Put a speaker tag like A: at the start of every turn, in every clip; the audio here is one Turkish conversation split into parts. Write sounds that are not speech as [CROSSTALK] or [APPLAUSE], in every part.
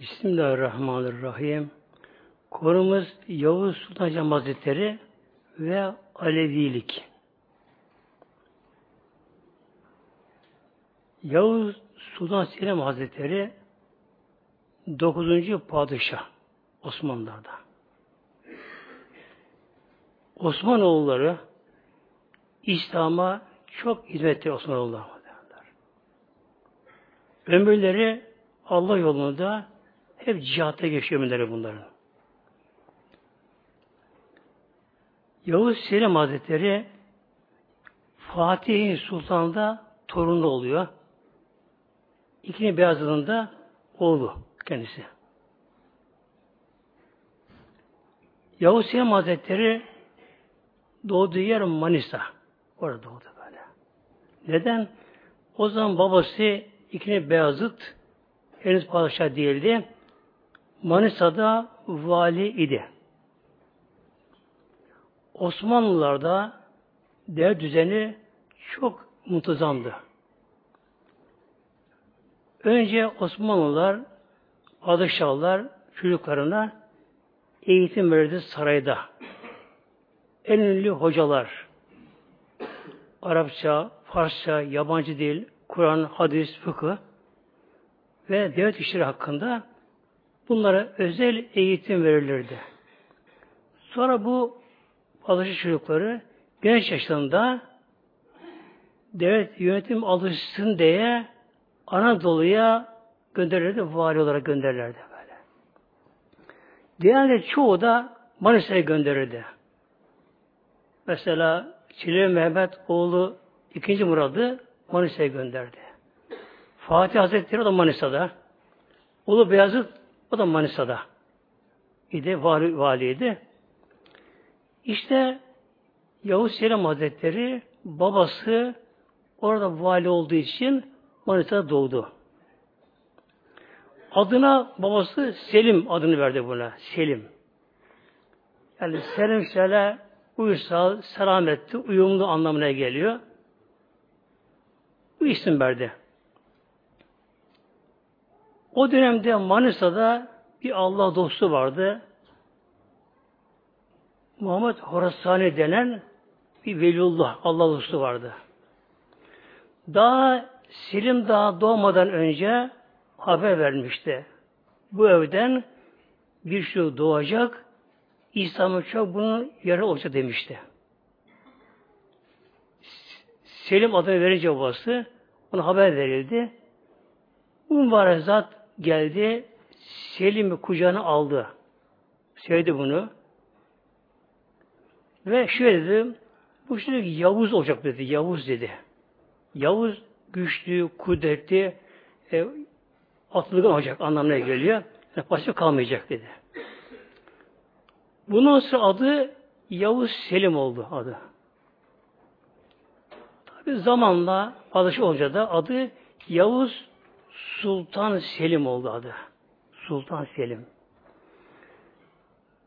A: Bismillahirrahmanirrahim. Konumuz Yavuz Sultan Cem Hazretleri ve Alevilik. Yavuz Sultan Selim Hazretleri 9. padişah Osmanlılar'da. Osmanoğulları İslam'a çok hizmet Osmanoğulları. Ömürleri Allah yolunda hep cihatta geçiyor ömürleri bunların. Yavuz Selim Hazretleri Fatih Sultan'da torunu oluyor. İkinci Beyazıt'ın da oğlu kendisi. Yavuz Selim Hazretleri doğduğu yer Manisa. Orada doğdu böyle. Neden? O zaman babası İkinci Beyazıt henüz padişah değildi. Manisa'da vali idi. Osmanlılarda devlet düzeni çok muntazamdı. Önce Osmanlılar, padişahlar çocuklarına eğitim verdi sarayda. En ünlü hocalar, Arapça, Farsça, yabancı dil, Kur'an, hadis, fıkıh ve devlet işleri hakkında bunlara özel eğitim verilirdi. Sonra bu alışış çocukları genç yaşlarında devlet yönetim alışsın diye Anadolu'ya gönderirdi, vali olarak gönderirlerdi böyle. Diğerleri çoğu da Manisa'ya gönderirdi. Mesela Çelebi Mehmet oğlu ikinci Murad'ı Manisa'ya gönderdi. Fatih Hazretleri o da Manisa'da. Ulu Beyazıt o da Manisa'da. idi, vali, valiydi. İşte Yavuz Selim Hazretleri babası orada vali olduğu için Manisa'da doğdu. Adına babası Selim adını verdi buna. Selim. Yani Selim şöyle uysal, selametli, uyumlu anlamına geliyor. Bu isim verdi. O dönemde Manisa'da bir Allah dostu vardı. Muhammed Horasani denen bir velullah Allah dostu vardı. Daha Selim daha doğmadan önce haber vermişti. Bu evden bir şey doğacak, İslam'ın çok bunun yarı olacak demişti. Selim adını verince babası ona haber verildi. Bu mübarek zat geldi, Selim'i kucağına aldı. Söyledi bunu. Ve şöyle dedi, bu şimdi Yavuz olacak dedi, Yavuz dedi. Yavuz güçlü, kudretli, e, atılgan olacak anlamına geliyor. Yani başka kalmayacak dedi. Bunun sonra adı Yavuz Selim oldu adı. Tabi zamanla padişah olunca da adı Yavuz Sultan Selim oldu adı. Sultan Selim.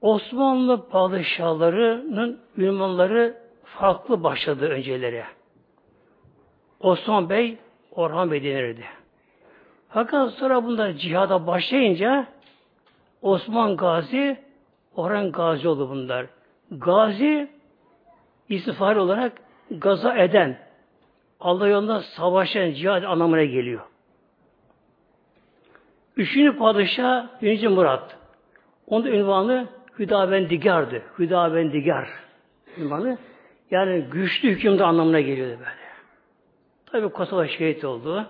A: Osmanlı padişahlarının ünvanları farklı başladı önceleri. Osman Bey, Orhan Bey denirdi. Fakat sonra bunlar cihada başlayınca Osman Gazi, Orhan Gazi oldu bunlar. Gazi istifari olarak gaza eden, Allah yolunda savaşan cihad anlamına geliyor. Üçüncü padişah birinci Murat. Onun ünvanı Hüdavendigar'dı. Hüdavendigar ünvanı. Yani güçlü hükümdar anlamına geliyordu böyle. Tabi Kosova şehit oldu.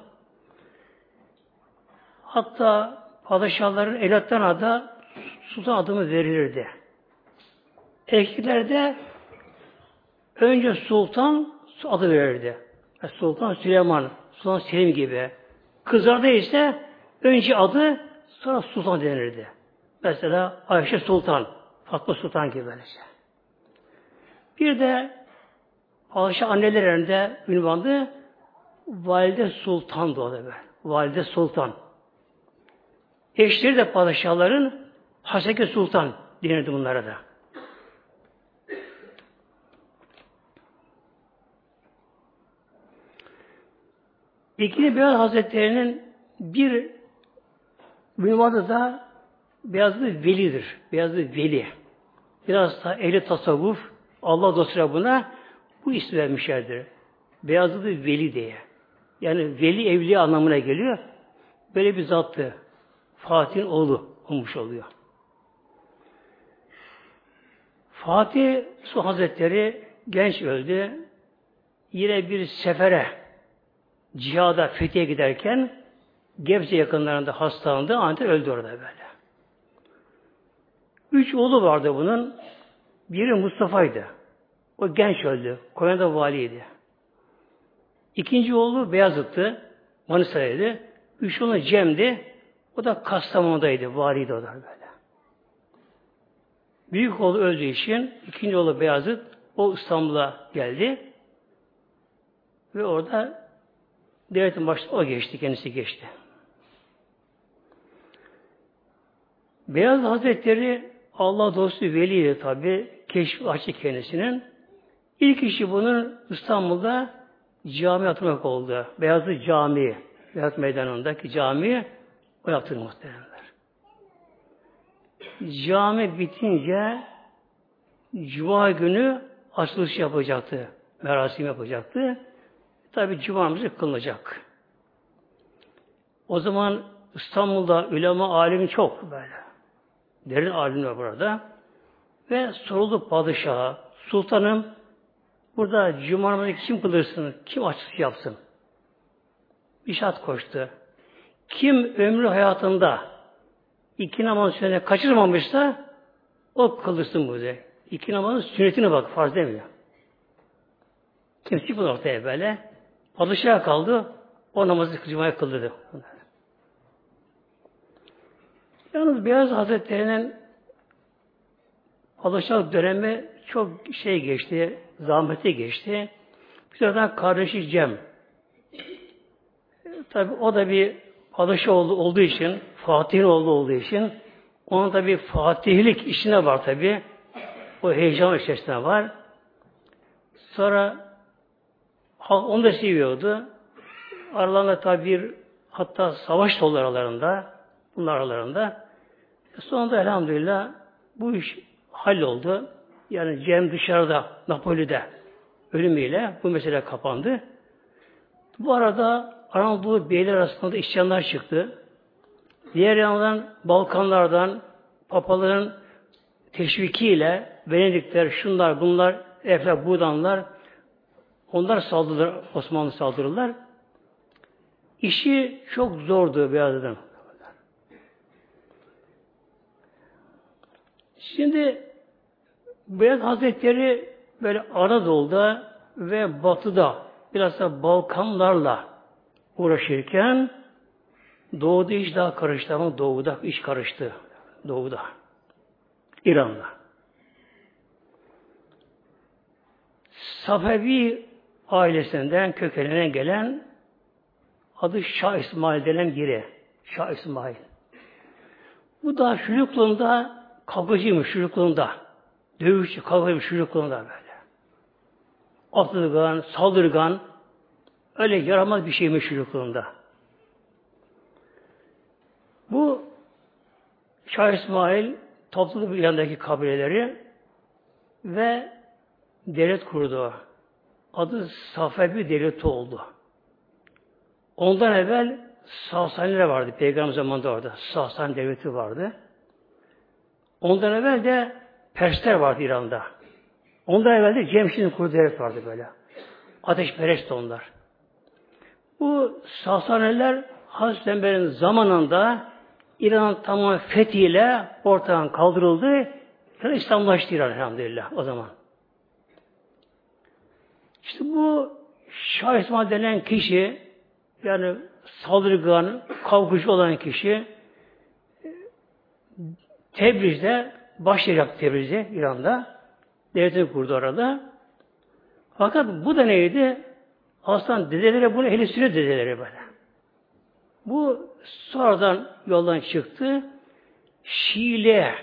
A: Hatta padişahların evlatlarına da sultan adımı verilirdi. Erkeklerde önce sultan adı verirdi. Sultan Süleyman, Sultan Selim gibi. Kızlarda ise önce adı sonra sultan denirdi. Mesela Ayşe Sultan, Fatma Sultan gibi böylece. Bir de Ayşe annelerinde ünvandı Valide Sultan doğdu be. Valide Sultan. Eşleri de padişahların Haseke Sultan denirdi bunlara da. İkinci Beyaz Hazretleri'nin bir Benim adı da Beyazlı Veli'dir. Beyazlı Veli. Biraz da ehli tasavvuf, Allah dostları buna bu ismi vermişlerdir. Beyazlı Veli diye. Yani Veli evliya anlamına geliyor. Böyle bir zattı. Fatih'in oğlu olmuş oluyor. Fatih Su Hazretleri genç öldü. Yine bir sefere cihada fethiye giderken Gebze yakınlarında hastalandı. Antep öldü orada böyle. Üç oğlu vardı bunun. Biri Mustafa'ydı. O genç öldü. Konya'da valiydi. İkinci oğlu Beyazıt'tı. Manisa'ydı. Üç oğlu Cem'di. O da Kastamonu'daydı. Valiydi o da böyle. Büyük oğlu öldüğü için ikinci oğlu Beyazıt o İstanbul'a geldi. Ve orada devletin başında o geçti. Kendisi geçti. Beyaz Hazretleri Allah dostu veliydi tabi. Keşfi açtı kendisinin. İlk işi bunun İstanbul'da cami yaptırmak oldu. Beyazlı Cami. Beyaz Meydanı'ndaki cami o yaptırdı muhtemelenler. Cami bitince Cuma günü açılış yapacaktı. Merasim yapacaktı. Tabi Cuma'mızı kılınacak. O zaman İstanbul'da ulema alimi çok böyle. Derin alim var burada. Ve soruldu padişaha, sultanım burada cuma namazı kim kılırsın, kim açık yapsın? Bir şart koştu. Kim ömrü hayatında iki namaz sünnetini kaçırmamışsa o kılırsın bu de. İki namazın sünnetine bak, farz demiyor. Kimse bu ortaya böyle. Padişaha kaldı, o namazı cumaya kıldırdı. Yalnız Beyaz Hazretleri'nin alışak dönemi çok şey geçti, zahmeti geçti. Bir sırada kardeşi Cem. Tabi o da bir padişah olduğu, olduğu için, Fatih'in oğlu olduğu için onun da bir fatihlik işine var tabi. O heyecan içerisinde var. Sonra onu da seviyordu. Aralarında tabi bir hatta savaş dolu aralarında bunlar aralarında. Sonunda elhamdülillah bu iş halloldu. Yani Cem dışarıda, Napoli'de ölümüyle bu mesele kapandı. Bu arada Anadolu beyler arasında isyanlar çıktı. Diğer yandan Balkanlardan papaların teşvikiyle Venedikler, şunlar, bunlar, Eflak, Budanlar onlar saldırırlar, Osmanlı saldırırlar. İşi çok zordu Beyazıt'ın. Şimdi Beyaz Hazretleri böyle Anadolu'da ve Batı'da biraz da Balkanlarla uğraşırken Doğu'da iş daha karıştı ama Doğu'da iş karıştı. Doğu'da. İran'da. Safevi ailesinden kökenine gelen adı Şah İsmail denen biri. Şah İsmail. Bu da çocukluğunda kavgacıymış çocukluğunda. Dövüşçü, kavgacıymış çocukluğunda böyle. Atılgan, saldırgan, öyle yaramaz bir şeymiş çocukluğunda. Bu Şah İsmail topladı bir yandaki kabileleri ve devlet kurdu. Adı Safevi devleti oldu. Ondan evvel Sasaniler vardı. Peygamber zamanında orada. Sasani devleti vardı. Ondan evvel de Persler vardı İran'da. Ondan evvel de Cemşid'in kurduğu devlet vardı böyle. Ateşperest onlar. Bu Sasaniler Hazreti Ömer'in zamanında İran'ın tamamen fethiyle ortadan kaldırıldı. Yani İslamlaştı İran elhamdülillah o zaman. İşte bu Şah İsmail denen kişi yani saldırgan, kavgacı olan kişi Tebriz'de başlayacak Tebriz'de İran'da. Devletini kurdu orada. Fakat bu da neydi? Aslında dedeleri bunu ehli sünnet dedeleri böyle. Bu sonradan yoldan çıktı. Şiile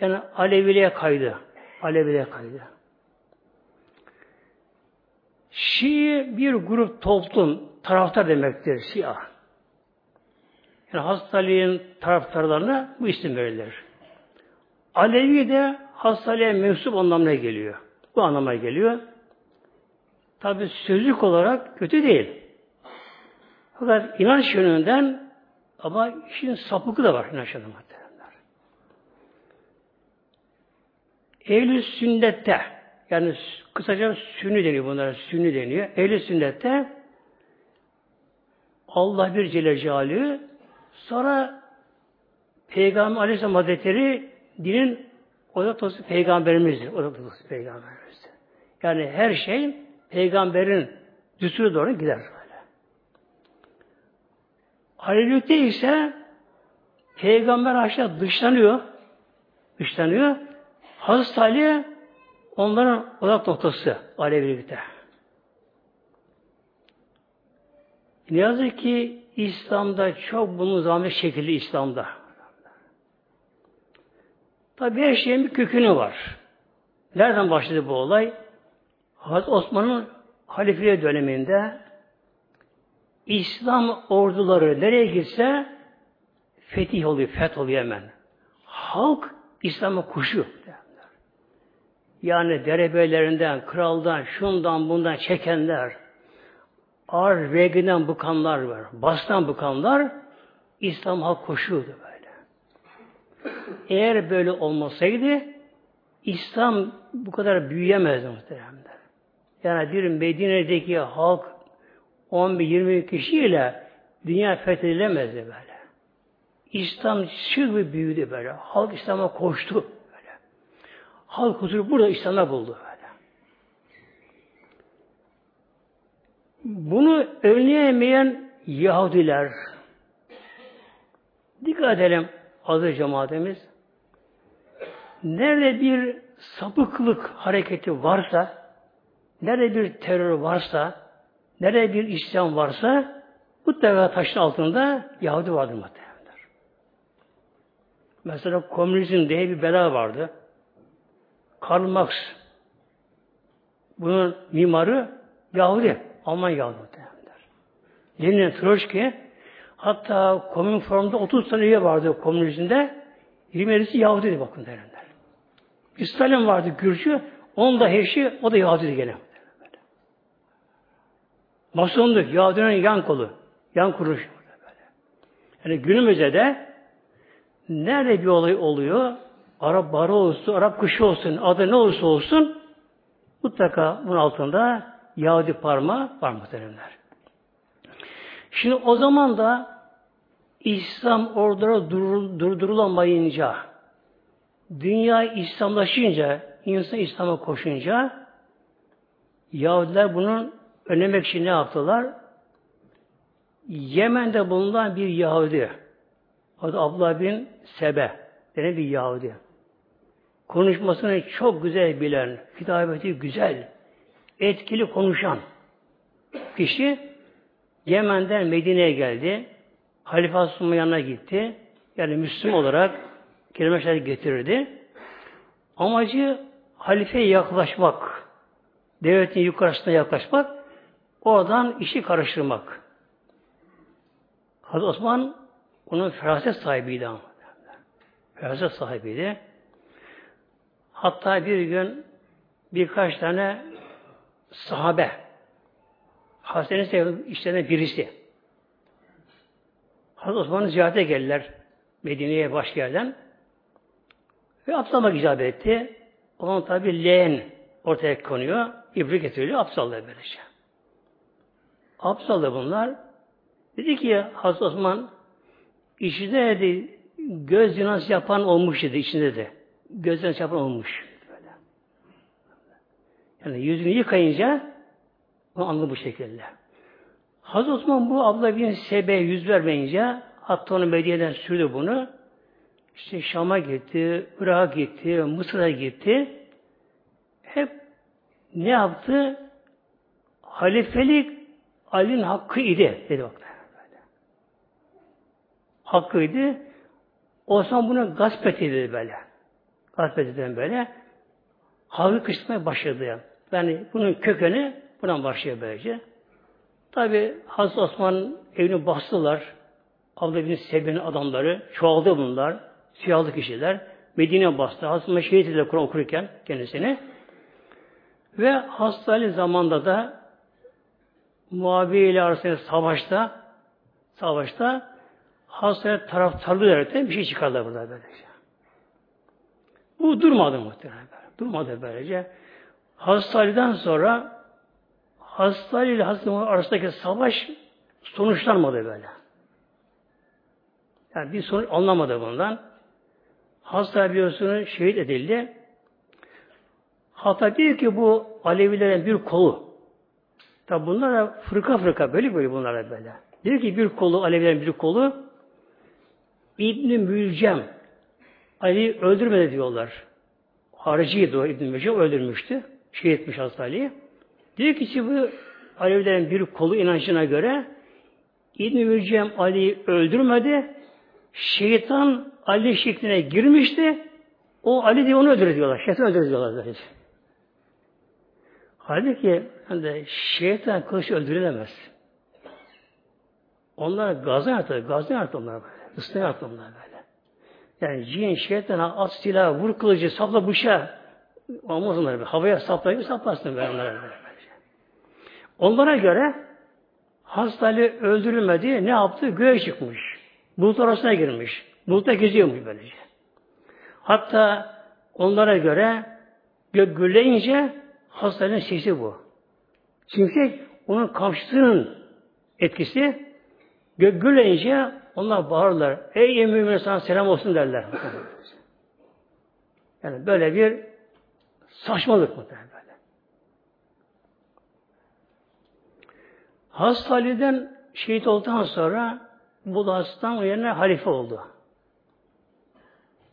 A: yani Aleviliğe kaydı. Aleviliğe kaydı. Şii bir grup toplum, taraftar demektir Şia. Yani Ali'nin taraftarlarına bu isim verilir. Alevi de Hazreti Ali'ye mensup anlamına geliyor. Bu anlamına geliyor. Tabi sözlük olarak kötü değil. Fakat inanç yönünden ama işin sapıkı da var inanç yönünden. Ehl-i sünnette yani kısaca sünni deniyor bunlara sünni deniyor. Ehl-i sünnette Allah bir Celle Celaluhu sonra Peygamber Aleyhisselam Hazretleri dinin odak noktası peygamberimizdir. Odak noktası peygamberimizdir. Yani her şey peygamberin düsturu doğru gider. Alevilikte ise peygamber aşağı dışlanıyor. Dışlanıyor. Hazreti Ali onların odak noktası Alevilikte. Ne yazık ki İslam'da çok bunun zahmet şekilli İslam'da. Tabi her şeyin bir kökünü var. Nereden başladı bu olay? Hazreti Osman'ın halifeliği döneminde İslam orduları nereye gitse fetih oluyor, feth oluyor hemen. Halk İslam'a kuşu. Yani derebelerinden, kraldan, şundan bundan çekenler, ağır vergiden bıkanlar var. Bastan bıkanlar İslam halk koşuyordu. Eğer böyle olmasaydı İslam bu kadar büyüyemezdi muhteremler. Yani bir Medine'deki halk 11-20 kişiyle dünya fethedilemezdi böyle. İslam çığ bir büyüdü böyle. Halk İslam'a koştu böyle. Halk huzuru burada İslam'a buldu böyle. Bunu önleyemeyen Yahudiler dikkat edelim aziz cemaatimiz nerede bir sapıklık hareketi varsa nerede bir terör varsa nerede bir İslam varsa mutlaka taşın altında Yahudi vardır muhtemelen. Mesela komünizm diye bir bela vardı. Karl Marx bunun mimarı Yahudi. Alman Yahudi muhtemelenler. Lenin, Troçki hatta komün formda 30 tane üye vardı komünizmde. 27'si Yahudiydi bakın derler. Stalin vardı Gürcü. Onun da eşi, o da Yahudiydi gene. Masonluk, Yahudilerin yan kolu. Yan kuruş. Yani günümüzde de nerede bir olay oluyor, Arap barı olsun, Arap kışı olsun, adı ne olursa olsun mutlaka bunun altında Yahudi parmağı var muhteremler. Şimdi o zaman da İslam orduları durdurulamayınca, dünya İslamlaşınca, insan İslam'a koşunca, Yahudiler bunun önlemek için ne yaptılar? Yemen'de bulunan bir Yahudi, adı Abdullah bin Sebe, denen bir Yahudi. Konuşmasını çok güzel bilen, hitabeti güzel, etkili konuşan kişi Yemen'den Medine'ye geldi. Halife Asım'ın yanına gitti. Yani Müslüman olarak kelimeler getirirdi. Amacı halifeye yaklaşmak, devletin yukarısına yaklaşmak, oradan işi karıştırmak. Hazreti Osman onun feraset sahibiydi ama. Feraset sahibiydi. Hatta bir gün birkaç tane sahabe Hazreti işlerine birisi. Hazreti Osman'ı ziyarete geldiler Medine'ye başka yerden. Ve abdalmak icap etti. Onun tabi leğen ortaya konuyor. İbrik getiriliyor. Abdallar böylece. Abdallar bunlar. Dedi ki Hazreti Osman içinde dedi, göz zinası yapan olmuş dedi içinde de. Göz zinası yapan olmuş. Yani yüzünü yıkayınca bunu anladı bu şekilde. Hazreti Osman bu abla bin Sebe yüz vermeyince hatta onu Medine'den sürdü bunu. İşte Şam'a gitti, Irak'a gitti, Mısır'a gitti. Hep ne yaptı? Halifelik Ali'nin hakkı idi dedi bak. Hakkıydı. Osman bunu gasp etti dedi böyle. Gasp etti böyle halkı kışlamaya başladı. Yani bunun kökeni buradan başlıyor böylece. Tabi Hazreti Osman evini bastılar. Abdullah bin adamları çoğaldı bunlar. Siyahlı kişiler. Medine bastı. Aslında şehit ile Kur'an okurken kendisini. Ve hastane zamanda da Muaviye ile arasında savaşta savaşta hastane taraftarlığı öğreten bir şey çıkardı burada böylece. Bu durmadı muhtemelen. Durmadı böylece. Hastaneden sonra hastane ile hastane arasındaki savaş sonuçlanmadı böyle. Yani bir sonuç anlamadı bundan. Hasta biliyorsunuz şehit edildi. Hatta diyor ki bu Alevilerin bir kolu. Tabi bunlar da fırka fırka böyle böyle bunlar da böyle. Diyor ki bir kolu Alevilerin bir kolu İbn-i Mülcem Ali öldürmedi diyorlar. Hariciydi o İbn-i Mülcem öldürmüştü. Şehit etmiş Hazreti Ali'yi. Diyor ki bu Alevilerin bir kolu inancına göre İbn-i Mülcem Ali'yi öldürmedi. Şeytan Ali şekline girmişti. O Ali diye onu öldürür diyorlar. Şeytan öldürür diyorlar. Böylece. Halbuki hani şeytan kılıç öldürülemez. Onlar gazdan artır, gazdan artır onlar. Islığa artır onlar böyle. Yani cin, şeytana at silah, vur kılıcı, sapla bıçağı. Olmaz onlar böyle. Havaya sapla gibi saplarsın böyle onlara böyle. Onlara göre hastali öldürülmedi. Ne yaptı? Göğe çıkmış. Bulut arasına girmiş. Bulutta geziyormuş böylece. Hatta onlara göre gök gürleyince hastanın sesi bu. Çünkü onun kamçısının etkisi gök gürleyince onlar bağırırlar. Ey mümin sana selam olsun derler. [LAUGHS] Yani böyle bir saçmalık muhtemelen böyle. Hazreti şehit olduktan sonra bu da hastan yerine halife oldu.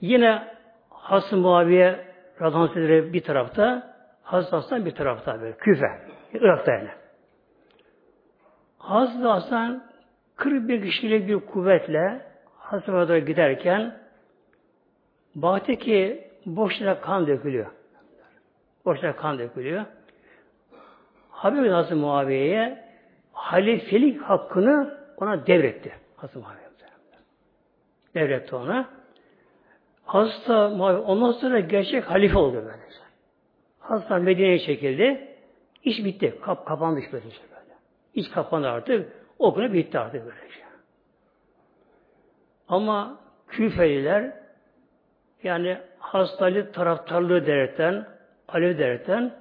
A: Yine Hasan Muaviye Radhan bir tarafta, Hazreti Hasan bir tarafta böyle. Küfe. Irak'ta yani. Hazreti Hasan 41 kişilik bir kuvvetle Hazreti giderken baktı ki boşuna kan dökülüyor. Boşuna kan dökülüyor. Habib Hazreti Muaviye'ye halifelik hakkını ona devretti. Hazreti Muaviye. Devretti ona. Hasta Muaviye ondan sonra gerçek halife oldu böylece. Hasta Medine'ye çekildi. İş bitti. Kap, kapandı iş böylece böyle. İş kapandı artık. O günü bitti artık böylece. Ama Küfeliler yani hastalık taraftarlığı derekten, alev derekten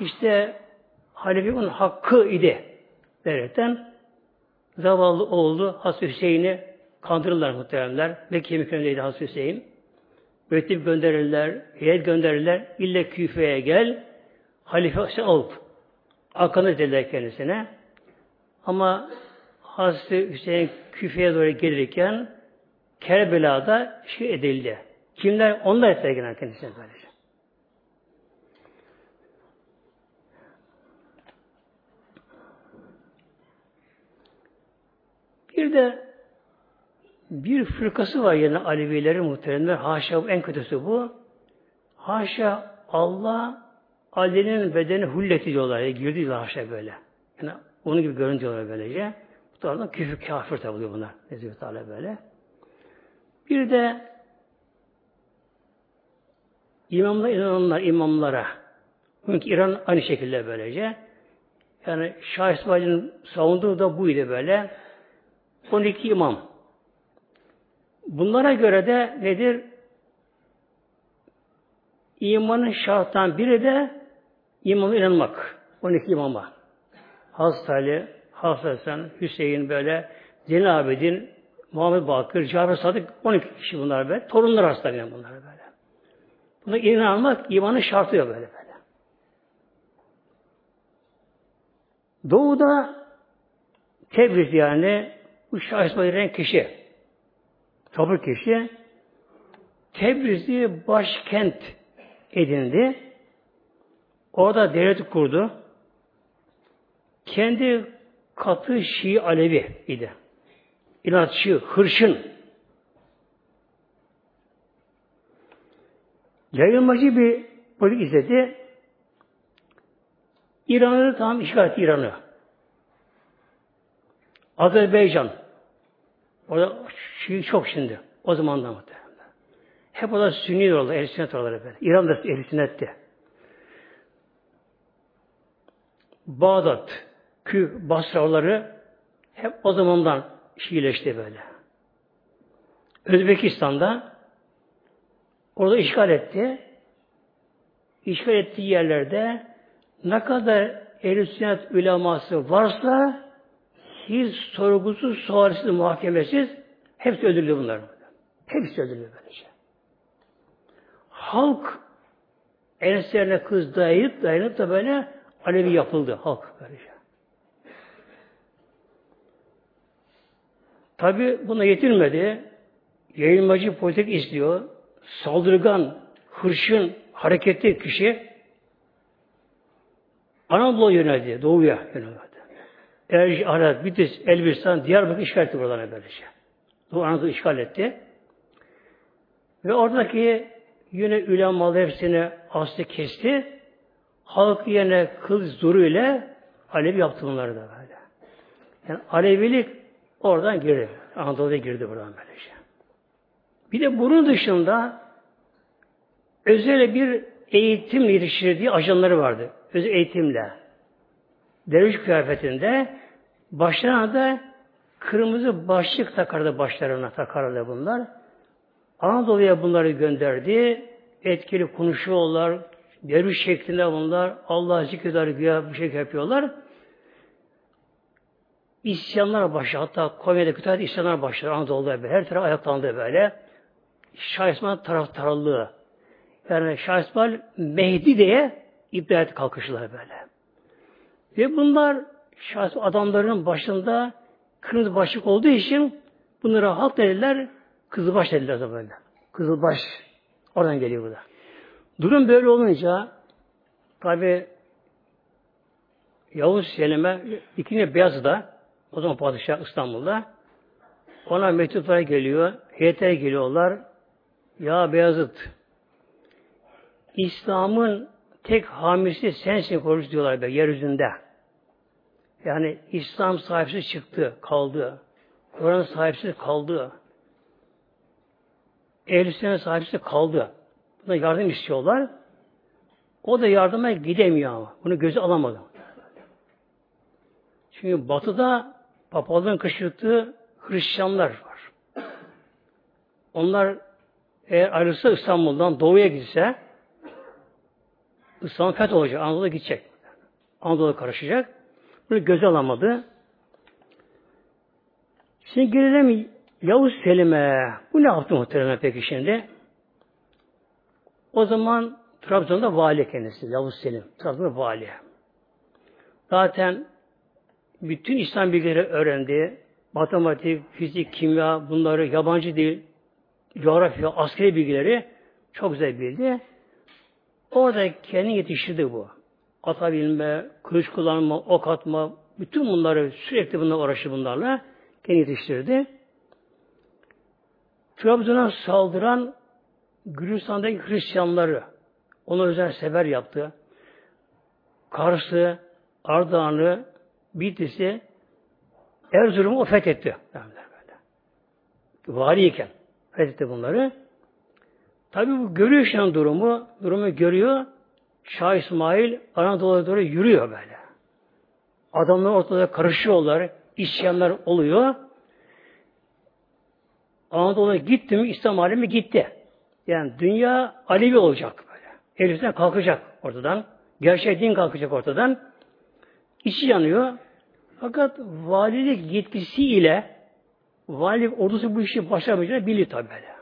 A: işte halifenin hakkı idi derekten zavallı oğlu Hazreti Hüseyin'i kandırırlar muhteremler. Mekke mükemmeliydi Hazreti Hüseyin. Müettib gönderirler, heyet gönderirler. İlle küfeye gel, halife ol. Akanı dediler kendisine. Ama Hazreti Hüseyin küfeye doğru gelirken Kerbela'da şey edildi. Kimler? Onlar ettiler gelen kendisine böylece. Bir de bir fırkası var yine Alevileri muhteremler. Haşa en kötüsü bu. Haşa Allah Ali'nin bedeni hulleti diyorlar. Yani girdi diyorlar haşa böyle. Yani onun gibi görün diyorlar böylece. Bu taraftan küfür kafir tabi bunlar. Nezih Teala böyle. Bir de imamlar inananlar imamlara. Çünkü İran aynı şekilde böylece. Yani Şah İsmail'in savunduğu da buydu böyle. 12 imam. Bunlara göre de nedir? İmanın şarttan biri de imama inanmak. 12 imama. Hazreti Ali, Hazreti Hüseyin böyle, Zeynel Abidin, Muhammed Bakır, Cabir Sadık 12 kişi bunlar böyle. Torunlar arasında bunlar böyle. Buna inanmak imanın şartı yok böyle böyle. Doğuda Tebriz yani bu şahıs veren kişi tabur kişi Tebriz'i başkent edindi. Orada devlet kurdu. Kendi katı Şii Alevi idi. İnatçı, hırşın. Yayılmacı bir politik izledi. İran'ı tam işgal etti İran'ı. Azerbaycan, Orada şey çok şimdi. O zamandan muhtemelen. Hep orada sünni orada, ehl sünnet oraları böyle. İran'da ehl sünnetti. Bağdat, Kü, Basraları hep o zamandan Şiileşti böyle. Özbekistan'da orada işgal etti. İşgal ettiği yerlerde ne kadar ehl sünnet uleması varsa hiç sorgusuz, sualsiz, muhakemesiz hepsi ödüllü bunlar. Hepsi ödüllü böylece. Halk enslerine kız dayayıp dayanıp da böyle Alevi yapıldı halk böylece. Tabi buna yetinmedi. Yayılmacı politik istiyor. Saldırgan, hırçın, hareketli kişi Anadolu yöneldi, doğuya yöneldi. Erci, Arat, Bitlis, Elbistan, Diyarbakır işgal etti buradan böylece. Doğu Anadolu işgal etti. Ve oradaki yine ülemalı hepsini aslı kesti. Halk yine kız duru ile Alevi yaptı bunları da böyle. Yani Alevilik oradan girdi. Anadolu'ya girdi buradan böylece. Bir de bunun dışında özel bir eğitim yetiştirdiği ajanları vardı. Özel eğitimle. Derviş kıyafetinde başlarına da kırmızı başlık takardı başlarına takardı bunlar. Anadolu'ya bunları gönderdi. Etkili konuşuyorlar. Derviş şeklinde bunlar. Allah zikreder güya bir şey yapıyorlar. İsyanlar başladı. Hatta Konya'da kütüphane isyanlar başladı. Anadolu'da böyle. Her taraf ayaklandı böyle. Şah İsmail taraftarlığı. Yani Şah İsmail Mehdi diye iddia et kalkıştılar böyle. Ve bunlar Şah adamların başında kırmızı başlık olduğu için bunlara halk dediler, kızılbaş dediler de böyle. Kızılbaş. Oradan geliyor bu da. Durum böyle olunca tabi Yavuz Selim'e ikinci Beyazı'da o zaman padişah İstanbul'da ona mektuplar geliyor, heyetler geliyorlar. Ya Beyazıt İslam'ın tek hamisi sensin korucu diyorlar be yeryüzünde. Yani İslam sahipsiz çıktı, kaldı. Kur'an sahipsiz kaldı. Ehl-i sahipsiz kaldı. Buna yardım istiyorlar. O da yardıma gidemiyor ama. Bunu göze alamadı. Çünkü batıda papalığın kışkırttığı Hristiyanlar var. Onlar eğer ayrılsa İstanbul'dan doğuya gitse İslam feth olacak. Anadolu'ya gidecek. Anadolu karışacak. Bunu göze alamadı. Şimdi gelelim Yavuz Selim'e. Bu ne yaptı muhtemelen peki şimdi? O zaman Trabzon'da vali kendisi. Yavuz Selim. Trabzon'da vali. Zaten bütün İslam bilgileri öğrendi. Matematik, fizik, kimya, bunları yabancı dil, coğrafya, askeri bilgileri çok güzel bildi. Orada kendi yetiştirdi bu. Atabilme, kılıç kullanma, ok atma, bütün bunları sürekli bunlarla uğraşı bunlarla kendi yetiştirdi. Trabzon'a saldıran Gürcistan'daki Hristiyanları ona özel sefer yaptı. Kars'ı, Ardahan'ı, Bitlis'i, Erzurum'u o fethetti. Valiyken fethetti bunları. Tabi bu görüyor şu an durumu. Durumu görüyor. Şah İsmail Anadolu'ya doğru yürüyor böyle. Adamlar ortada karışıyorlar. İsyanlar oluyor. Anadolu'ya gitti mi İslam alemi gitti. Yani dünya Alevi olacak böyle. Elif'ten kalkacak ortadan. Gerçek din kalkacak ortadan. İçi yanıyor. Fakat valilik yetkisiyle valilik ordusu bu işi başaramayacağını biliyor tabi böyle.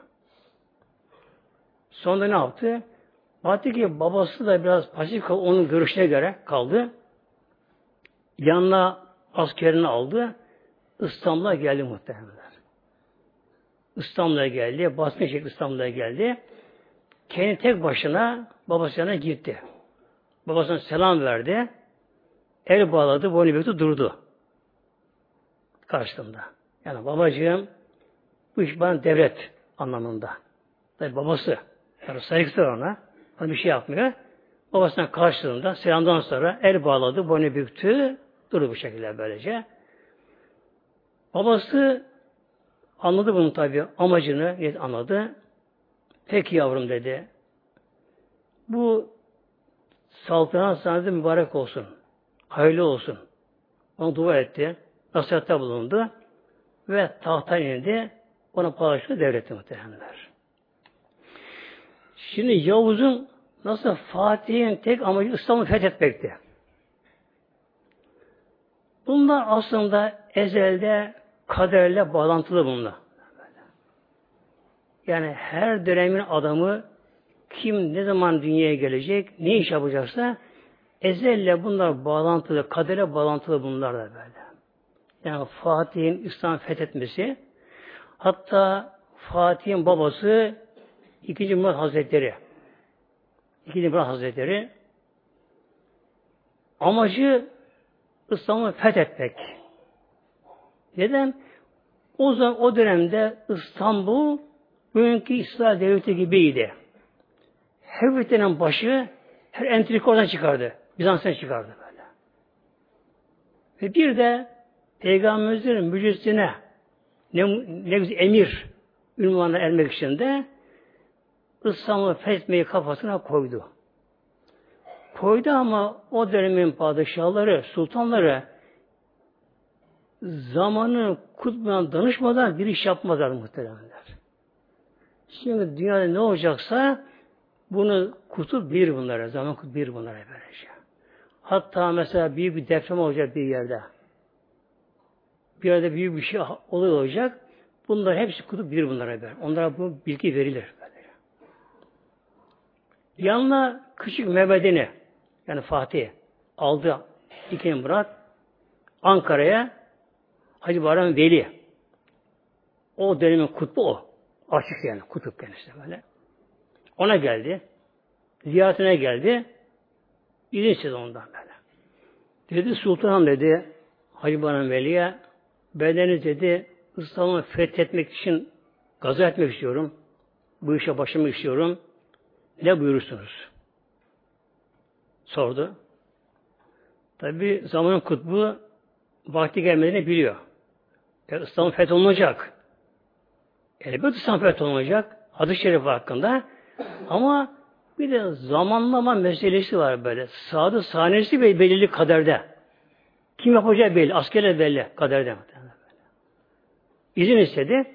A: Sonra ne yaptı? Baktı ki babası da biraz pasif kaldı, onun görüşüne göre kaldı. Yanına askerini aldı. İstanbul'a geldi muhtemelen. İstanbul'a geldi. Basma çekti İstanbul'a geldi. Kendi tek başına babası yanına gitti. Babasına selam verdi. El bağladı, boynu büktü, durdu. Karşısında. Yani babacığım bu iş bana devlet anlamında. Tabi babası. Yani saygısı ona. Ona bir şey yapmıyor. Babasının karşılığında selamdan sonra el bağladı, boynu büktü, durdu bu şekilde böylece. Babası Anladı bunun tabi amacını, anladı. Peki yavrum dedi. Bu saltanat sana mübarek olsun. Hayırlı olsun. Onu dua etti. Nasihatte bulundu. Ve tahttan indi. Ona paylaştı devletti muhtemelenler. Şimdi Yavuz'un nasıl Fatih'in tek amacı İslam'ı fethetmekti. Bunlar aslında ezelde kaderle bağlantılı bunlar. Yani her dönemin adamı kim ne zaman dünyaya gelecek, ne iş yapacaksa ezelle bunlar bağlantılı, kadere bağlantılı bunlar da böyle. Yani Fatih'in İslam fethetmesi, hatta Fatih'in babası İkinci Murat Hazretleri, İkinci Murat Hazretleri amacı İslam'ı fethetmek. Neden? O zaman o dönemde İstanbul bugünkü İsrail devleti gibiydi. Her ülkenin başı her entrik oradan çıkardı. Bizans'tan çıkardı böyle. Ve bir de Peygamberimizin müjdesine ne, ne güzel emir ünvanına ermek için de İslam'ı fethetmeyi kafasına koydu. Koydu ama o dönemin padişahları, sultanları zamanı kutbuna danışmadan bir iş yapmazlar muhtemelenler. Şimdi dünyada ne olacaksa bunu kutup bir bunlara, zaman kutup bir bunlara böylece. Hatta mesela büyük bir deprem olacak bir yerde. Bir yerde büyük bir şey olacak. Bunlar hepsi kutup bir bunlara böyle. Onlara bu bilgi verilir. Yanına küçük Mehmet'ini yani Fatih aldı İkinci Murat Ankara'ya Hacı Bayram Veli o dönemin kutbu o. Açık yani kutup kendisi böyle. Ona geldi. Ziyaretine geldi. İzin istedi ondan böyle. Dedi Sultan dedi Hacı Bayram Veli'ye bedeni dedi İslam'ı fethetmek için gaza etmek istiyorum. Bu işe başlamak istiyorum. Ne buyurursunuz? Sordu. Tabi zamanın kutbu vakti gelmediğini biliyor. Yani İslam fetholunacak. Elbette İslam fetholunacak. Adı şerif hakkında. Ama bir de zamanlama meselesi var böyle. Sağda sahnesi belirli kaderde. Kim yapacağı belli. Askerler belli. Kaderde. İzin istedi.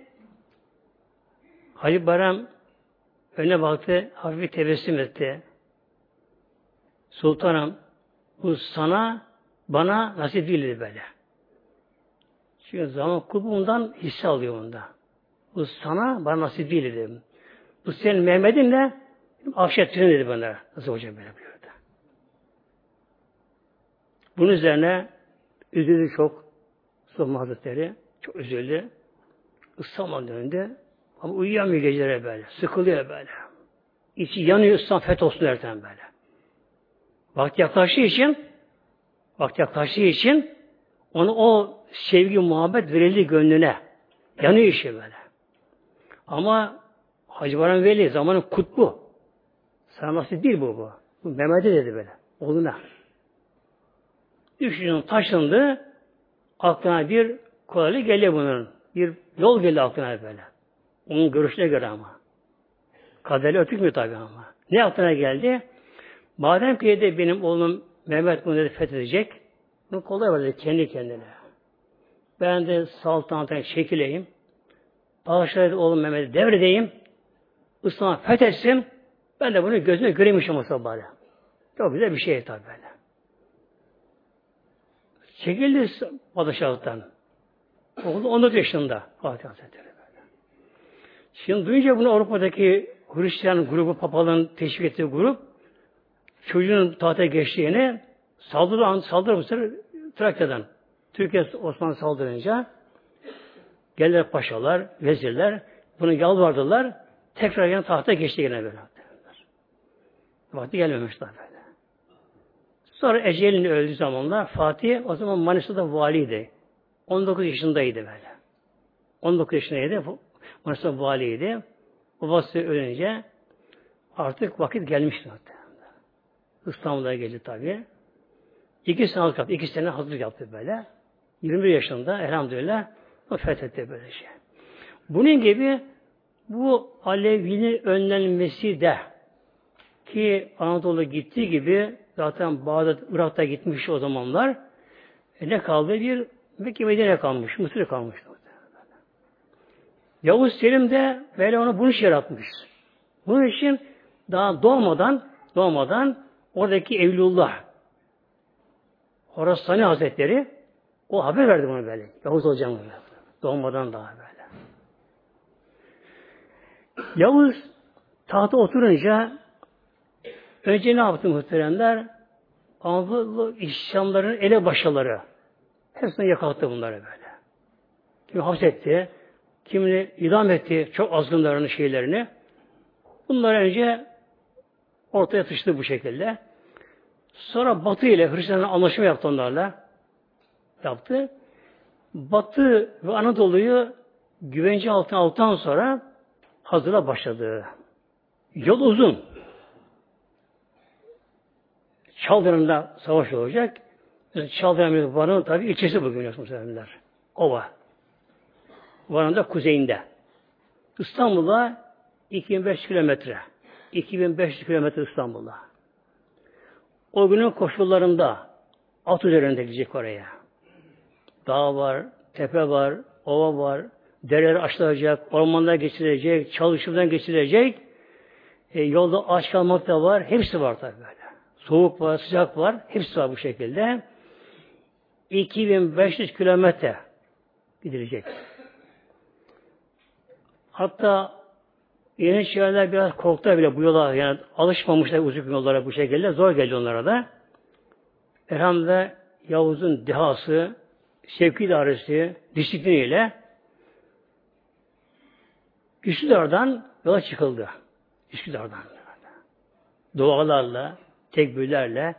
A: Halil Baram önüne baktı. Hafif tebessüm etti. Sultanım bu sana bana nasip değildi böyle. Çünkü zaman kulluğundan hisse alıyor bunda. Bu sana bana nasip değil dedim. Bu senin Mehmet'inle ahşetçinin dedi bana. Nasıl hocam böyle buyurdu. Bunun üzerine üzüldü çok Sultan Hazretleri. Çok üzüldü. İstanbul'a döndü. Ama uyuyamıyor gecelere böyle. Sıkılıyor böyle. İçi yanıyor İslam fethosunu erten böyle. Vakti yaklaştığı için vakti yaklaştığı için onu o sevgi, muhabbet verildi gönlüne. Yanıyor işi böyle. Ama Hacı Baran Veli zamanın kutbu. Sana değil bu bu. Bu Mehmet'e dedi böyle. Oğluna. Düşünün taşındı. Aklına bir kolaylık geliyor bunun. Bir yol geliyor aklına böyle. Onun görüşüne göre ama. Kaderle ötükmüyor tabi ama. Ne aklına geldi? Madem ki de benim oğlum Mehmet bunu dedi fethedecek, bunu kolay var dedi kendi kendine. Ben de saltanata çekileyim. Bağışlayıp oğlum Mehmet'i devredeyim. İslam'a fethetsin. Ben de bunu gözüme göreyim olsa bari. Çok güzel bir şey tabi böyle. Çekildi padişahlıktan. Oğlu 14 yaşında Fatih Hazretleri. Şimdi duyunca bunu Avrupa'daki Hristiyan grubu, papalığın teşvik ettiği grup çocuğun tahta geçtiğini saldırı, saldırı bu sefer Trakya'dan. Türkiye Osmanlı saldırınca geldiler paşalar, vezirler bunu yalvardılar. Tekrar yine tahta geçti yine böyle. Vakti gelmemişler böyle. Sonra Ecel'in öldüğü zamanlar Fatih o zaman Manisa'da valiydi. 19 yaşındaydı böyle. 19 yaşındaydı. Manisa valiydi. Babası ölünce artık vakit gelmişti. İstanbul'a geldi tabi. İki sene yaptı. iki sene hazırlık yaptı böyle. 21 yaşında elhamdülillah o fethetti böyle şey. Bunun gibi bu Alevinin önlenmesi de ki Anadolu gittiği gibi zaten Bağdat, Irak'ta gitmiş o zamanlar e ne kaldı? Bir Mekke Medine kalmış, Mısır kalmış. Yavuz Selim de böyle onu bunu yaratmış. Bunun için daha doğmadan doğmadan oradaki Evlullah Horasani Hazretleri o haber verdi bana böyle. Yavuz böyle. Doğmadan daha böyle. Yavuz tahta oturunca önce ne yaptı muhteremler? Anadolu İslamların ele başaları. Hepsini yakalattı bunları böyle. Kimi hapsetti, kimini idam etti, çok azgınlarını, şeylerini. Bunlar önce ortaya atıştı bu şekilde. Sonra Batı ile Hristiyanlar anlaşma yaptı onlarla. Yaptı. Batı ve Anadolu'yu güvence altına aldıktan sonra hazıra başladı. Yol uzun. Çaldırım'da savaş olacak. Çaldırım Van'ın tabi ilçesi bugün biliyorsunuz Ova. Van'ın da kuzeyinde. İstanbul'a 2500 kilometre. 2500 kilometre İstanbul'a. O günün koşullarında at üzerinde gidecek oraya. Dağ var, tepe var, ova var, dereler aşılacak, ormanlar geçilecek, çalışımdan geçilecek. E, yolda aç kalmak da var. Hepsi var tabi böyle. Soğuk var, sıcak var. Hepsi var bu şekilde. 2500 kilometre gidilecek. Hatta yeni şehirler biraz korktular bile bu yola yani alışmamışlar uzun yollara bu şekilde zor geliyor onlara da. Elhamdülillah Yavuz'un dehası, sevki idaresi, disipliniyle Üsküdar'dan yola çıkıldı. Üsküdar'dan. Dualarla, tekbirlerle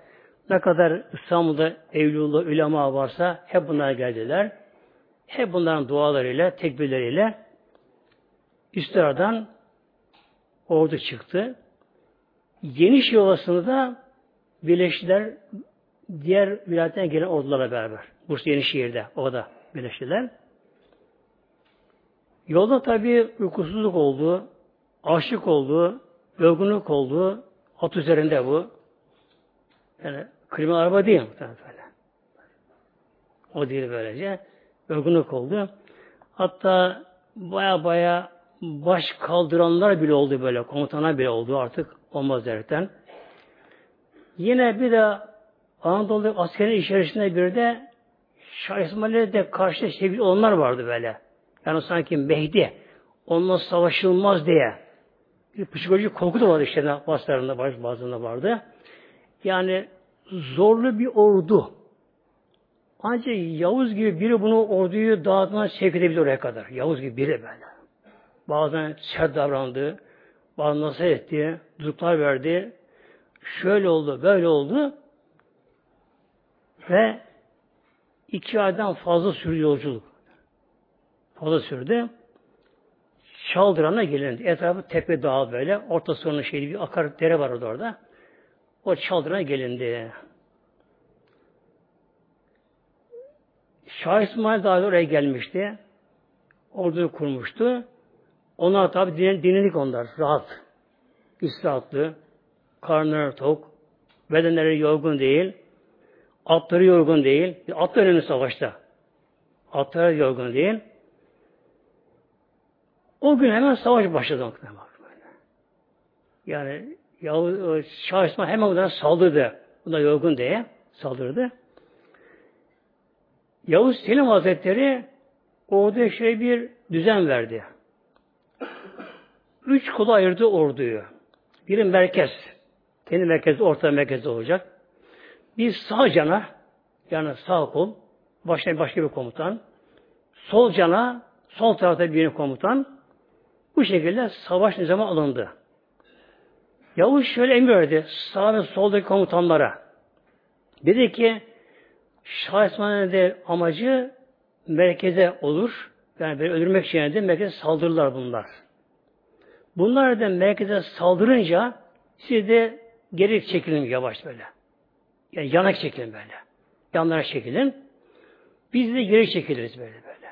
A: ne kadar İstanbul'da evlullah, ulema varsa hep bunlar geldiler. Hep bunların dualarıyla, tekbirleriyle Üsküdar'dan ordu çıktı. Geniş yuvasını da birleştiler diğer vilayetten gelen ordularla beraber. Bursa Yenişehir'de o da birleştiler. Yolda tabi uykusuzluk oldu, aşık oldu, yorgunluk oldu. At üzerinde bu. Yani klima araba değil muhtemelen. O değil böylece. Yorgunluk oldu. Hatta baya baya baş kaldıranlar bile oldu böyle. Komutanlar bile oldu artık. Olmaz derken. Yine bir de Anadolu askerin içerisinde bir de Şah İsmail'e de karşı sevgili onlar vardı böyle. Yani sanki Mehdi onunla savaşılmaz diye bir psikolojik korku da vardı işte bazılarında bazılarında vardı. Yani zorlu bir ordu. Ancak Yavuz gibi biri bunu orduyu dağıtmaya sevk edebilir oraya kadar. Yavuz gibi biri böyle. Bazen sert davrandı, bazen nasıl etti, tutuklar verdi. Şöyle oldu, böyle oldu. Ve iki aydan fazla sürdü yolculuk. Fazla sürdü. Çaldıran'a gelindi. Etrafı tepe dağ böyle. Orta sonu şeydi bir akar dere var orada. O Çaldıran'a gelindi. Şah İsmail daha oraya gelmişti. Orduyu kurmuştu. Onlar tabi din, dinledik onlar. Rahat. İstirahatlı. Karnları tok. Bedenleri yorgun değil. Atları yorgun değil. Atlar önemli savaşta. Atları yorgun değil. O gün hemen savaş başladı. Yani Yavuz, Şah İsmail hemen bunlara saldırdı. Buna yorgun diye saldırdı. Yavuz Selim Hazretleri orada şey bir düzen verdi. Üç kola ayırdı orduyu. Biri merkez. Kendi merkezi, orta merkezde olacak. Bir sağ cana, yani sağ kol, başka, başka bir komutan. Sol cana, sol tarafta bir komutan. Bu şekilde savaş nizamı alındı. Yavuz şöyle emir verdi sağ ve soldaki komutanlara. Dedi ki Şah İsmail'in amacı merkeze olur. Yani beni öldürmek için de merkeze saldırırlar bunlar. Bunlar da merkeze saldırınca siz de geri çekilin yavaş böyle. Yani yanak çekilin böyle. Yanlara çekilin. Biz de geri çekiliriz böyle böyle.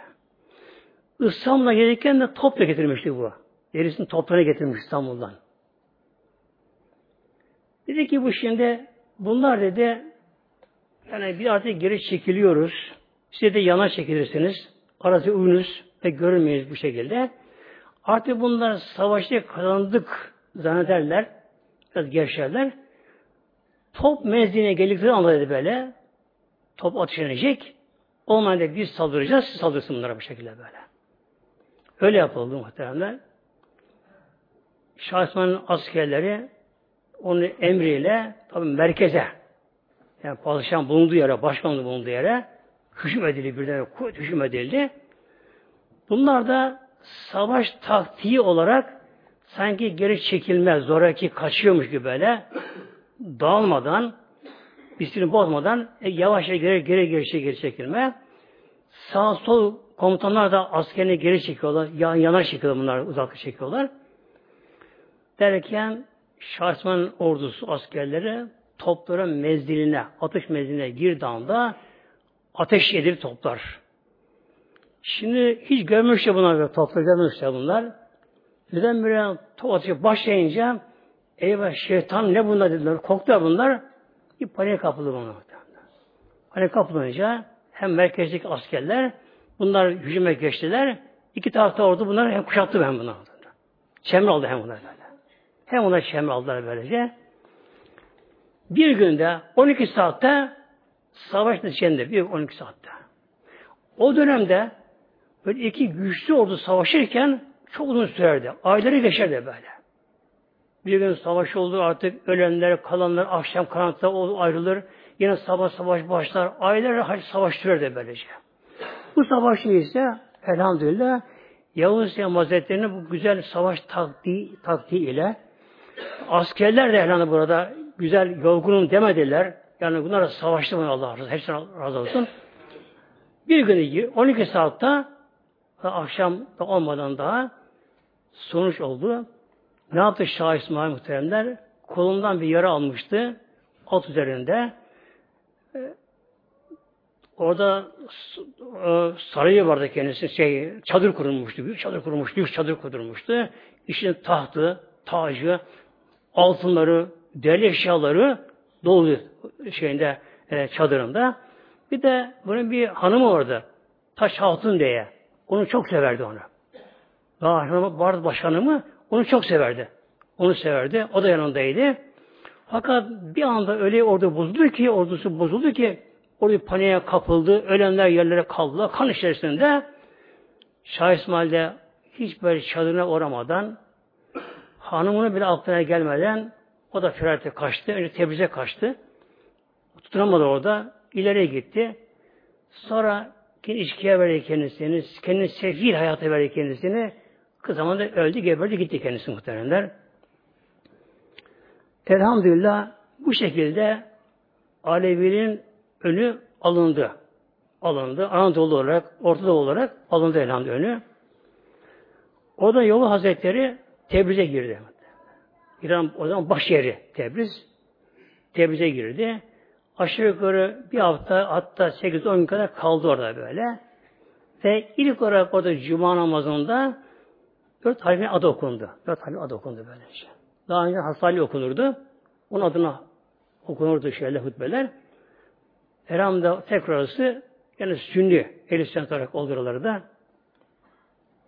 A: İstanbul'a gelirken de topla getirmişti bu. Derisini toprağına getirmiş İstanbul'dan. Dedi ki bu şimdi bunlar dedi yani bir artık geri çekiliyoruz. Size de yana çekilirsiniz. Arası uyunuz ve görünmeyiz bu şekilde. Artık bunlar savaşta kazandık zannederler. Biraz gevşerler. Top menzine geldikleri anda dedi böyle. Top ateşlenecek. O zaman biz saldıracağız. Siz saldırsın bunlara bu şekilde böyle. Öyle yapıldı muhteremler. Şahsmanın askerleri onun emriyle tabi merkeze yani padişahın bulunduğu yere, başkanın bulunduğu yere hücum edildi birden kuvvet hücum edildi. Bunlar da savaş taktiği olarak sanki geri çekilme, zoraki kaçıyormuş gibi böyle dağılmadan, disiplini bozmadan e, yavaş yavaş geri geri geri, geri çekilme. Sağ sol komutanlar da askerini geri çekiyorlar. Yan yana çekiyorlar bunlar, uzak çekiyorlar. Derken Şahsman ordusu askerleri topların mezdiline, atış mezdiline girdiği anda ateş edilip toplar. Şimdi hiç görmüşler bunlar, topları görmüşler bunlar. Neden böyle atışı başlayınca eyvah şeytan ne bunlar dediler. Korktular bunlar. Bir panik kapıldı bunlar. Panik kapılınca hem merkezdeki askerler bunlar hücuma geçtiler. İki tarafta ordu bunlar hem kuşattı ben bunlar. Çemre aldı hem bunlar böyle. Hem onlar çemre aldılar böylece. Bir günde 12 saatte savaş neticesinde bir 12 saatte. O dönemde böyle iki güçlü ordu savaşırken çok uzun sürerdi. Ayları geçerdi böyle. Bir gün savaş oldu artık ölenler, kalanlar akşam karanlıkta ayrılır. Yine sabah savaş başlar. Aylar savaş sürerdi böylece. Bu savaşı ise elhamdülillah Yavuz Selim Hazretleri'nin bu güzel savaş taktiği, taktiği ile askerler de elhamdülillah burada güzel yorgunum demediler. Yani bunlar da savaştı mı Allah razı Hepsine razı olsun. Bir gün 12 saatte akşam da olmadan daha sonuç oldu. Ne yaptı Şah İsmail muhteremler? Kolundan bir yara almıştı. Alt üzerinde. Ee, orada e, sarayı vardı kendisi. Şey, çadır kurulmuştu. Büyük çadır kurulmuştu. Büyük çadır kurulmuştu. İşin tahtı, tacı, altınları, değerli eşyaları dolu şeyinde e, çadırında. Bir de bunun bir hanımı vardı. Taş Hatun diye. Onu çok severdi onu. Daha vardı başkanımı onu çok severdi. Onu severdi. O da yanındaydı. Fakat bir anda öyle ordu bozuldu ki, ordusu bozuldu ki orada paniğe kapıldı. Ölenler yerlere kaldılar. Kan içerisinde Şah İsmail hiç böyle çadırına uğramadan hanımını bile aklına gelmeden o da firarete kaçtı. Önce Tebriz'e kaçtı. Tutunamadı orada. İleriye gitti. Sonra içkiye verdi kendisini. Kendini sefil hayata verdi kendisini. Kız zamanda öldü, geberdi, gitti kendisi muhteremler. Elhamdülillah bu şekilde Alevi'nin önü alındı. Alındı. Anadolu olarak, Orta olarak alındı elhamdülillah önü. Orada Yolu Hazretleri Tebriz'e girdi. İran o zaman baş yeri Tebriz. Tebriz'e girdi. Aşağı yukarı bir hafta hatta 8-10 gün kadar kaldı orada böyle. Ve ilk olarak orada cuma namazında dört harfin adı okundu. Dört harfin adı okundu böylece. Daha önce Hasali okunurdu. Onun adına okunurdu şeyler hutbeler. Eram'da tekrarısı yani sünni el olarak olduruları da.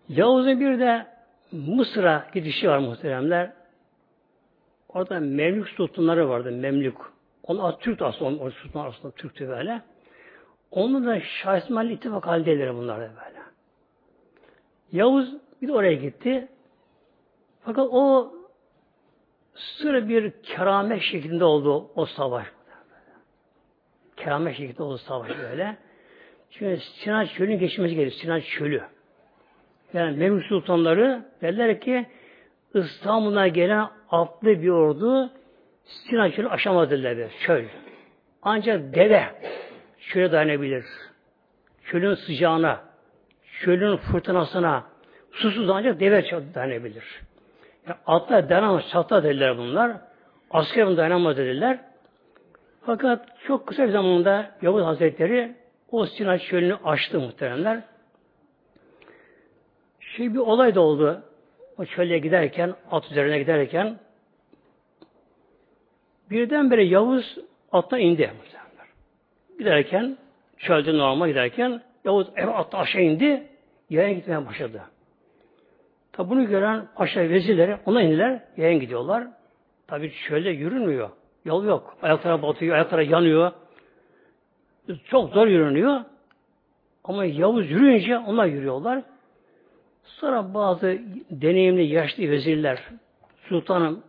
A: Yavuz'un bir de Mısır'a gidişi var muhteremler. Orada Memlük sultanları vardı, Memlük. Onlar Türk aslında, o sultan aslında Türktü böyle. Onun da Şah İsmail ittifak haldeleri bunlar da böyle. Yavuz bir de oraya gitti. Fakat o sırf bir keramet şeklinde oldu o savaş. Keramet şeklinde oldu savaş böyle. Çünkü Sinan Çölü'nün geçmesi gerekiyor. Sinan Çölü. Yani Memlük Sultanları derler ki İstanbul'a gelen atlı bir ordu Sinan Çölü aşamadılar. Çöl. Ancak deve çöle dayanabilir. Çölün sıcağına, çölün fırtınasına, susuz ancak deve dayanabilir. Yani atlar dayanamaz, çatla dediler bunlar. Asker bunu dayanamaz dediler. Fakat çok kısa bir zamanda Yavuz Hazretleri o Sinan çölünü açtı muhteremler. Çünkü bir olay da oldu. O çöle giderken, at üzerine giderken birdenbire Yavuz attan indi. Giderken, çölde normal giderken Yavuz ev atta aşağı indi, yaya gitmeye başladı. Tabi bunu gören paşa vezirleri ona indiler, yaya gidiyorlar. Tabi çölde yürünmüyor. Yol yok. Ayaklara batıyor, ayaklara yanıyor. Çok zor yürünüyor. Ama Yavuz yürüyünce onlar yürüyorlar. Sonra bazı deneyimli yaşlı vezirler sultanım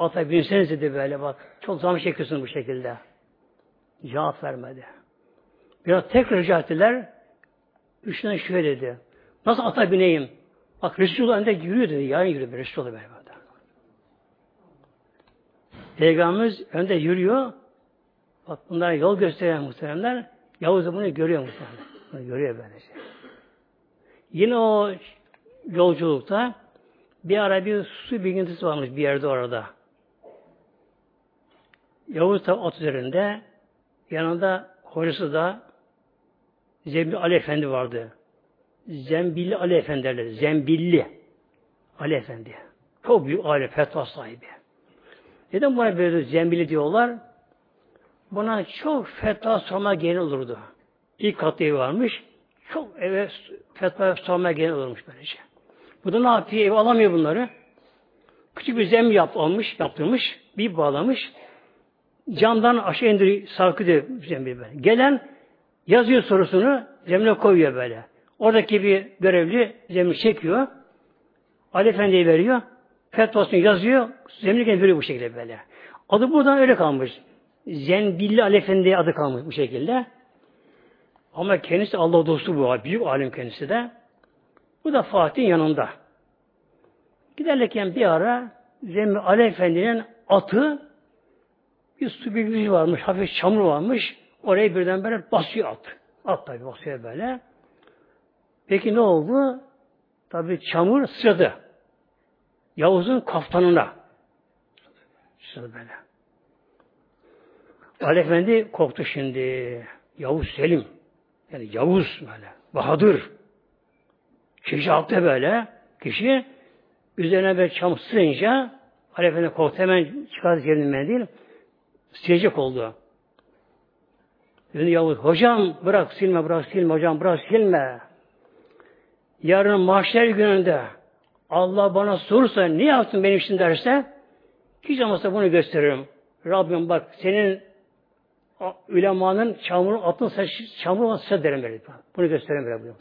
A: ata binseniz dedi böyle bak. Çok zaman çekiyorsunuz bu şekilde. Cevap vermedi. Biraz tekrar rica ettiler. Üçüne şöyle dedi. Nasıl ata bineyim? Bak Resulullah önde yürüyor dedi. Yarın yürüyor Resulullah böyle. Peygamberimiz önde yürüyor. Bak bunlara yol gösteren muhteremler Yavuz bunu görüyor muhteremler. Bunu görüyor böylece. Yine o yolculukta bir ara bir su bilgintisi varmış bir yerde orada. Yavuz da at üzerinde yanında hocası da Zembil Ali Efendi vardı. Zembilli Ali Efendi derler. Zembilli Ali Efendi. Çok büyük aile fetva sahibi. Neden buna böyle zembili diyorlar? Buna çok fetva sorma geri olurdu. İlk katlı evi varmış. Çok eve fetva sorma geri olurmuş böylece. Bu da ne yapıyor? Ev alamıyor bunları. Küçük bir zemin yap, almış, yaptırmış. Bir bağlamış. Camdan aşağı indiriyor, sarkıyor zembil böyle. Gelen yazıyor sorusunu zemine koyuyor böyle. Oradaki bir görevli zemin çekiyor. Ali Efendi'ye veriyor. Fetvasını yazıyor. Zemine veriyor bu şekilde böyle. Adı buradan öyle kalmış. Zenbilli Ali Efendi adı kalmış bu şekilde. Ama kendisi Allah dostu bu. Büyük alim kendisi de. Bu da Fatih'in yanında. Giderlerken bir ara Zemmi Ali Efendi'nin atı bir su bilgisi varmış, hafif çamur varmış. Oraya birden böyle basıyor at. At tabi basıyor böyle. Peki ne oldu? Tabi çamur sıçradı. Yavuz'un kaftanına. Sıçradı böyle. Ali Efendi korktu şimdi. Yavuz Selim. Yani Yavuz böyle. Bahadır. Şecaatlı böyle. Kişi üzerine bir çam sığınca Ali Efendi korktu. Hemen çıkardı kendinden değil. Silecek oldu. Dedi Yavuz, hocam bırak silme, bırak silme, hocam bırak silme. Yarın mahşer gününde Allah bana sorursa ne yaptın benim için derse hiç olmazsa bunu gösteririm. Rabbim bak senin ülemanın çamuru atın çamur olsa derim böyle. Bunu gösteririm böyle. böyle.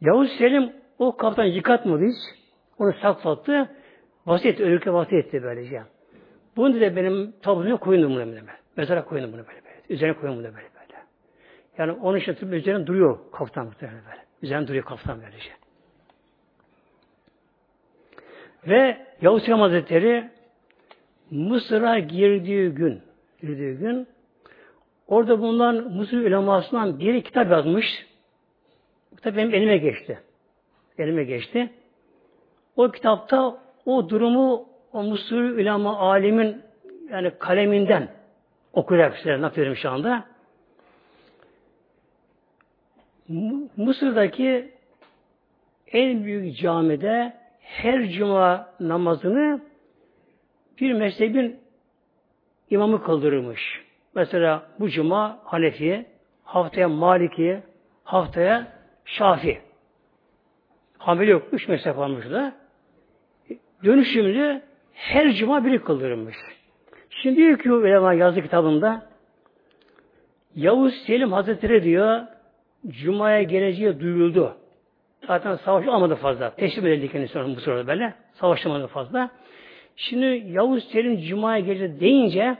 A: Yavuz Selim o kaptan yıkatmadı hiç. Onu saklattı. Vasiyet, ölürken vasiyet etti böylece. Bunu da benim tabutuma koyun bunu böyle. Mezara koyun bunu böyle. böyle. Üzerine koyun bunu böyle böyle. Yani onun için üzerine duruyor kaftan muhtemelen böyle. Üzerine duruyor kaftan böylece. Ve Yavuz Selim Hazretleri Mısır'a girdiği gün girdiği gün orada bulunan Mısır ulemasından biri kitap yazmış. Bu kitap benim elime geçti. Elime geçti. O kitapta o durumu o Mısır ulema alimin yani kaleminden okuyarak size nakledim şu anda. Mısır'daki en büyük camide her cuma namazını bir mezhebin imamı kıldırmış. Mesela bu cuma Hanefi, haftaya Maliki, haftaya Şafi. Hamile yok. Üç mezhep almış da. Dönüşümlü her cuma biri kıldırılmış. Şimdi diyor ki ulema yazı kitabında Yavuz Selim Hazretleri diyor Cuma'ya geleceği duyuldu. Zaten savaş almadı fazla. Teslim edildi kendisi bu sırada böyle. Savaşlamadı fazla. Şimdi Yavuz Selim Cuma'ya geleceği deyince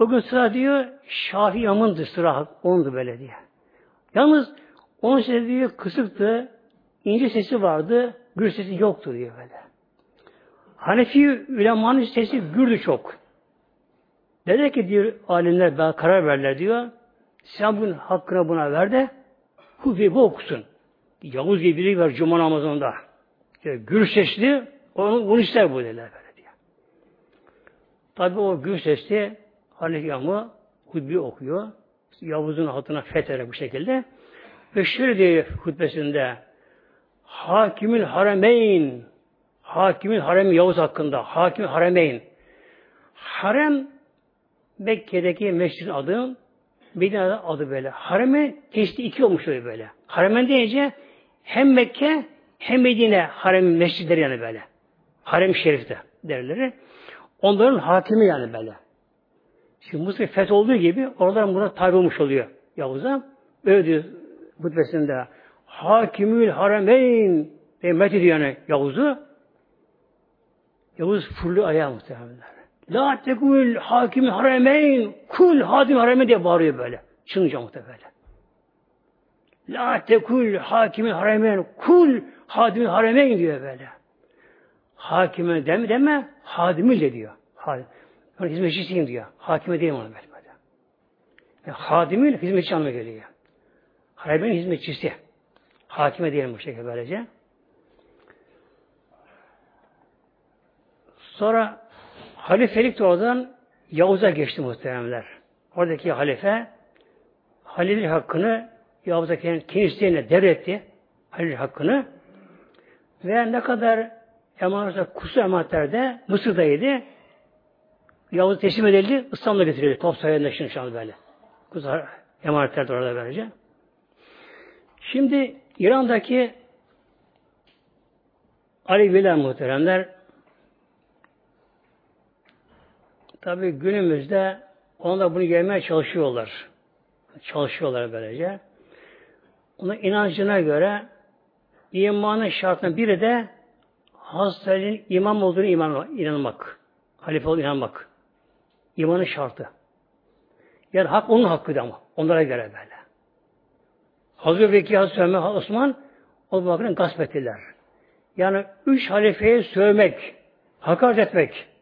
A: o gün sıra diyor Şafi Yamın'dı sıra. Ondu böyle diye. Yalnız onun sesi diyor kısıktı. ince sesi vardı. Gür sesi yoktu diyor böyle. Hanefi ulemanın sesi gürdü çok. Dedi ki diyor alimler daha karar verler diyor. Sen bugün hakkını buna ver de Kufi bu okusun. Yavuz gibi biri var Cuma namazında. İşte gür sesli onu, bunu ister bu dediler böyle diyor. Tabi o gür sesli Hanefi Yamı hutbe okuyor. Yavuz'un hatına fethere bu şekilde. Ve şöyle diyor hutbesinde Hakimül Haremeyn Hakimül Harem Yavuz hakkında Hakimül Haremeyn Harem Mekke'deki mescidin adı Medine'de adı böyle. Hareme teşti iki olmuş öyle böyle. Haremen deyince hem Mekke hem Medine harem mescidleri yani böyle. Harem-i Şerif'te derleri. Onların hakimi yani böyle. Şimdi Mısır feth olduğu gibi oradan buna tabi olmuş oluyor Yavuz'a. Öyle diyor hutbesinde. Hakimül Haremeyn diye met ediyor yani Yavuz'u. Yavuz fırlıyor ayağa muhtemelen. La tekul hakimül haremeyn kul hadim haremeyn diye bağırıyor böyle. Çınca muhtemelen. La tekul hakimül haremeyn kul hadimül haremeyn diyor böyle. Hakime deme deme hadimil de diyor. Hadim. Yani hizmetçisiyim diyor. Hakime değilim ona böyle. böyle. Yani hadimil hizmetçi anlamına geliyor. Haremeyn hizmetçisi. Hakime diyelim bu şekilde böylece. Sonra halifelik de oradan Yavuz'a geçti muhteremler. Oradaki halife halifelik hakkını Yavuz'a kendisine devretti. Halifelik hakkını ve ne kadar emanetler, kusu emanetlerde Mısır'daydı. Yavuz teslim edildi, İstanbul'a getirildi. Top sayında şimdi şu an böyle. Kusu emanetler de orada böylece. Şimdi İran'daki Ali Bilal muhteremler tabi günümüzde onlar bunu gelmeye çalışıyorlar. Çalışıyorlar böylece. Onun inancına göre imanın şartından biri de Hazretleri'nin imam olduğunu iman, inanmak. Halife olduğunu inanmak. İmanın şartı. Yani hak onun hakkıydı ama. Onlara göre böyle. Hazreti Bekir, Hazreti Ömer, Osman o bakın gasp ettiler. Yani üç halifeye sövmek, hakaret etmek.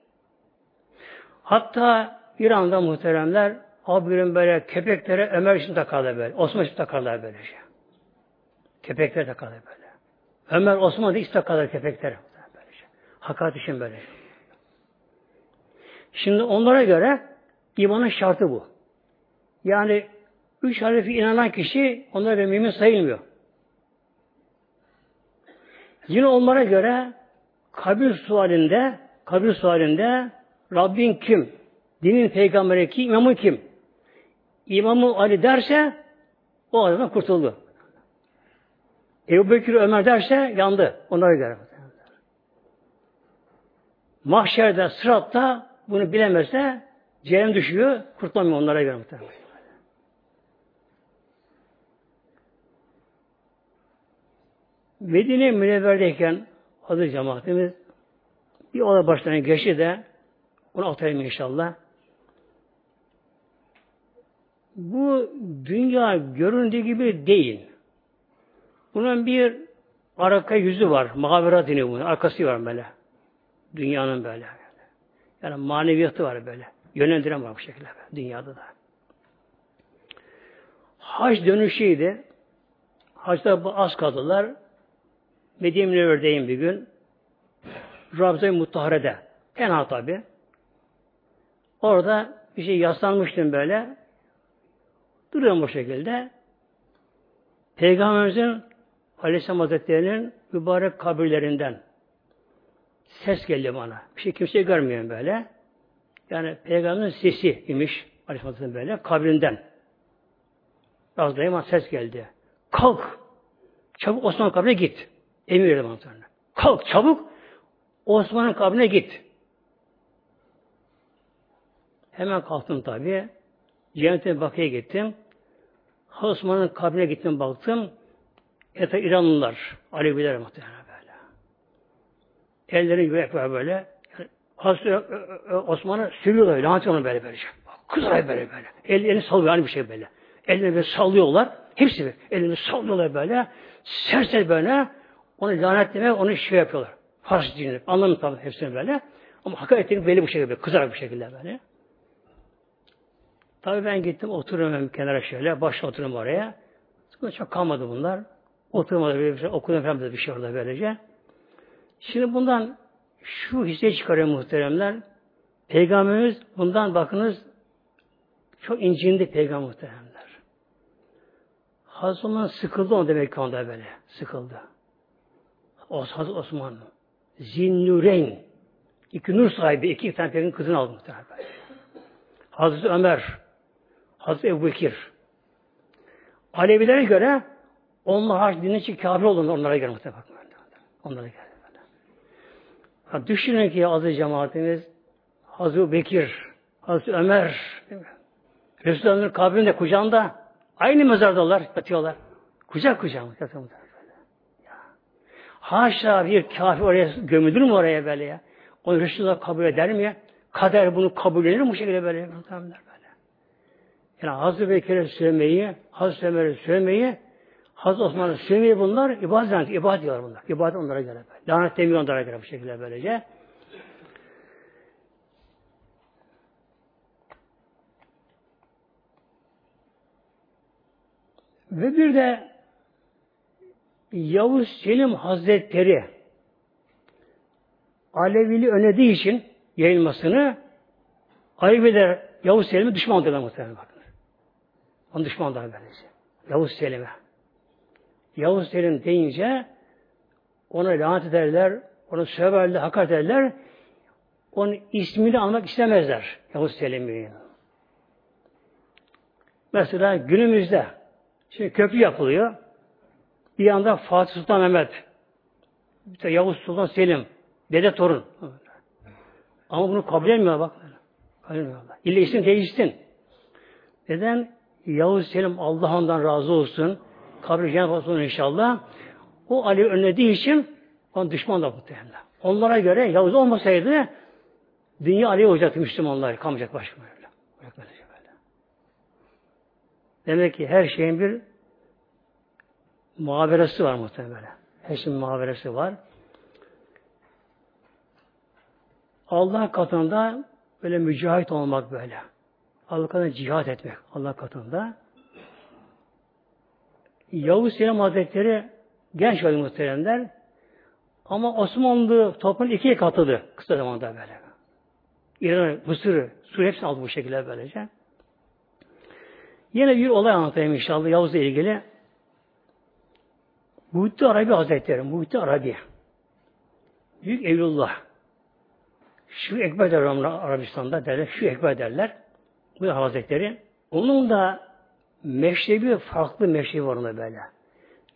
A: Hatta İran'da muhteremler abirin böyle kepeklere Ömer için takarlar böyle. Osman için takarlar böylece. Kepekler takarlar böyle. Ömer, Osman için takarlar kepekler. Böylece. Hakaret için böyle. Şimdi onlara göre imanın şartı bu. Yani Üç halife inanan kişi onlara göre mümin sayılmıyor. Yine onlara göre kabir sualinde kabir sualinde Rabbin kim? Dinin peygamberi kim? İmamı kim? İmamı Ali derse o adamdan kurtuldu. Ebu Bekir Ömer derse yandı. Onlara göre. Mahşerde, sıratta bunu bilemezse cehennem düşüyor, kurtulamıyor onlara göre muhtemelen. Medine Münevver'deyken adı cemaatimiz bir olay başlarına geçti de onu aktarayım inşallah. Bu dünya göründüğü gibi değil. Bunun bir arka yüzü var. Mağabera deniyor bunun. Arkası var böyle. Dünyanın böyle. Yani maneviyatı var böyle. Yönlendiren var bu şekilde. Dünyada da. Hac dönüşüydü. Hacda az kaldılar. Medine Münevver'deyim bir gün. Rabze-i Muttahare'de. Tenha tabi. Orada bir şey yaslanmıştım böyle. Duruyorum bu şekilde. Peygamberimizin Aleyhisselam Hazretleri'nin mübarek kabirlerinden ses geldi bana. Bir şey kimse görmüyorum böyle. Yani Peygamberin sesi imiş Aleyhisselam böyle kabrinden. Az daima ses geldi. Kalk! Çabuk Osman kabrine git. Emir verdi bana sonra. Kalk çabuk Osman'ın kabrine git. Hemen kalktım tabi. Cennete bakıya gittim. Osman'ın kabrine gittim baktım. Eta İranlılar, Aleviler muhtemelen böyle. Elleri yürek var böyle. Hazreti Osman'ı sürüyorlar, lanet onu böyle böyle. Kızar böyle böyle. Ellerini sallıyor hani bir şey böyle. Ellerini böyle sallıyorlar. Hepsi ellerini sallıyorlar böyle. Serser böyle. Onu lanetleme, onu şey yapıyorlar. Fars dinini. Anlamı tabi hepsini böyle. Ama hakikatini belli bu şekilde, kızarak bir şekilde böyle. Tabi ben gittim, oturuyorum kenara şöyle, başta oturuyorum oraya. Sonra çok kalmadı bunlar. Oturmadı, bir şey, okudum falan bir şey orada böylece. Şimdi bundan şu hisse çıkarıyor muhteremler. Peygamberimiz bundan bakınız çok incindi peygamber muhteremler. Hazreti sıkıldı o demek ki onda böyle. Sıkıldı. Hazreti Osman. Zinnüreyn. İki nur sahibi, iki tane peygamberin kızını aldı muhtemelen. Hazreti Ömer, Hazreti Ebu Bekir. Alevilere göre onlar harç dinin için kafir oldu onlara göre muhtemelen. Onlara göre. Ya düşünün ki aziz cemaatimiz Hazreti Bekir, Hazreti Ömer, Resulullah'ın kabrinde kucağında aynı mezardalar yatıyorlar. Kucak kucağa yatıyorlar. Haşa bir kafir oraya gömülür mü oraya böyle ya? Onu Resulullah kabul eder mi ya? Kader bunu kabul eder mi bu şekilde böyle? Yani Hazreti Bekir'e söylemeyi, Hazreti Ömer'e söylemeyi, Hazreti Osman'ı söylemeyi bunlar ibadet, ibadet diyorlar bunlar. İbadet onlara göre böyle. Lanet demiyor onlara göre bu şekilde böylece. Ve bir de Yavuz Selim Hazretleri Alevili önlediği için yayılmasını Aleviler Yavuz Selim'e düşman diyorlar muhtemelen bakın. Onun düşman daha böylece. Yavuz Selim'e. Yavuz Selim deyince ona lanet ederler, onu söverler, hakaret ederler. Onun ismini almak istemezler Yavuz Selim'i. Mesela günümüzde şimdi köprü yapılıyor. Bir yanda Fatih Sultan Mehmet, işte Yavuz Sultan Selim, dede torun. Ama bunu kabul etmiyor bak. Kabul etmiyorlar. İlle isim değişsin. Neden? Yavuz Selim Allah'ından razı olsun. Kabri cennet olsun inşallah. O Ali önlediği için on düşman da muhtemelen. Onlara göre Yavuz olmasaydı dünya Ali'ye olacaktı Müslümanlar. Kalmayacak başka böyle. böyle. Demek ki her şeyin bir muhaberesi var muhtemelen. Her şeyin muhaberesi var. Allah katında böyle mücahit olmak böyle. Allah katında cihat etmek Allah katında. Yavuz Selim Hazretleri genç oldu muhteremler. Ama Osmanlı toplumun ikiye katıldı kısa zamanda böyle. İran, Mısır, Suriye hepsini aldı bu şekilde böylece. Yine bir olay anlatayım inşallah Yavuz'la ilgili. Muhittin Arabi Hazretleri, Muhittin Arabi. Büyük Evlullah. Şu Ekber derler Arabistan'da derler, şu Ekber derler. Bu da Hazretleri. Onun da meşrebi farklı meşrebi var onda böyle.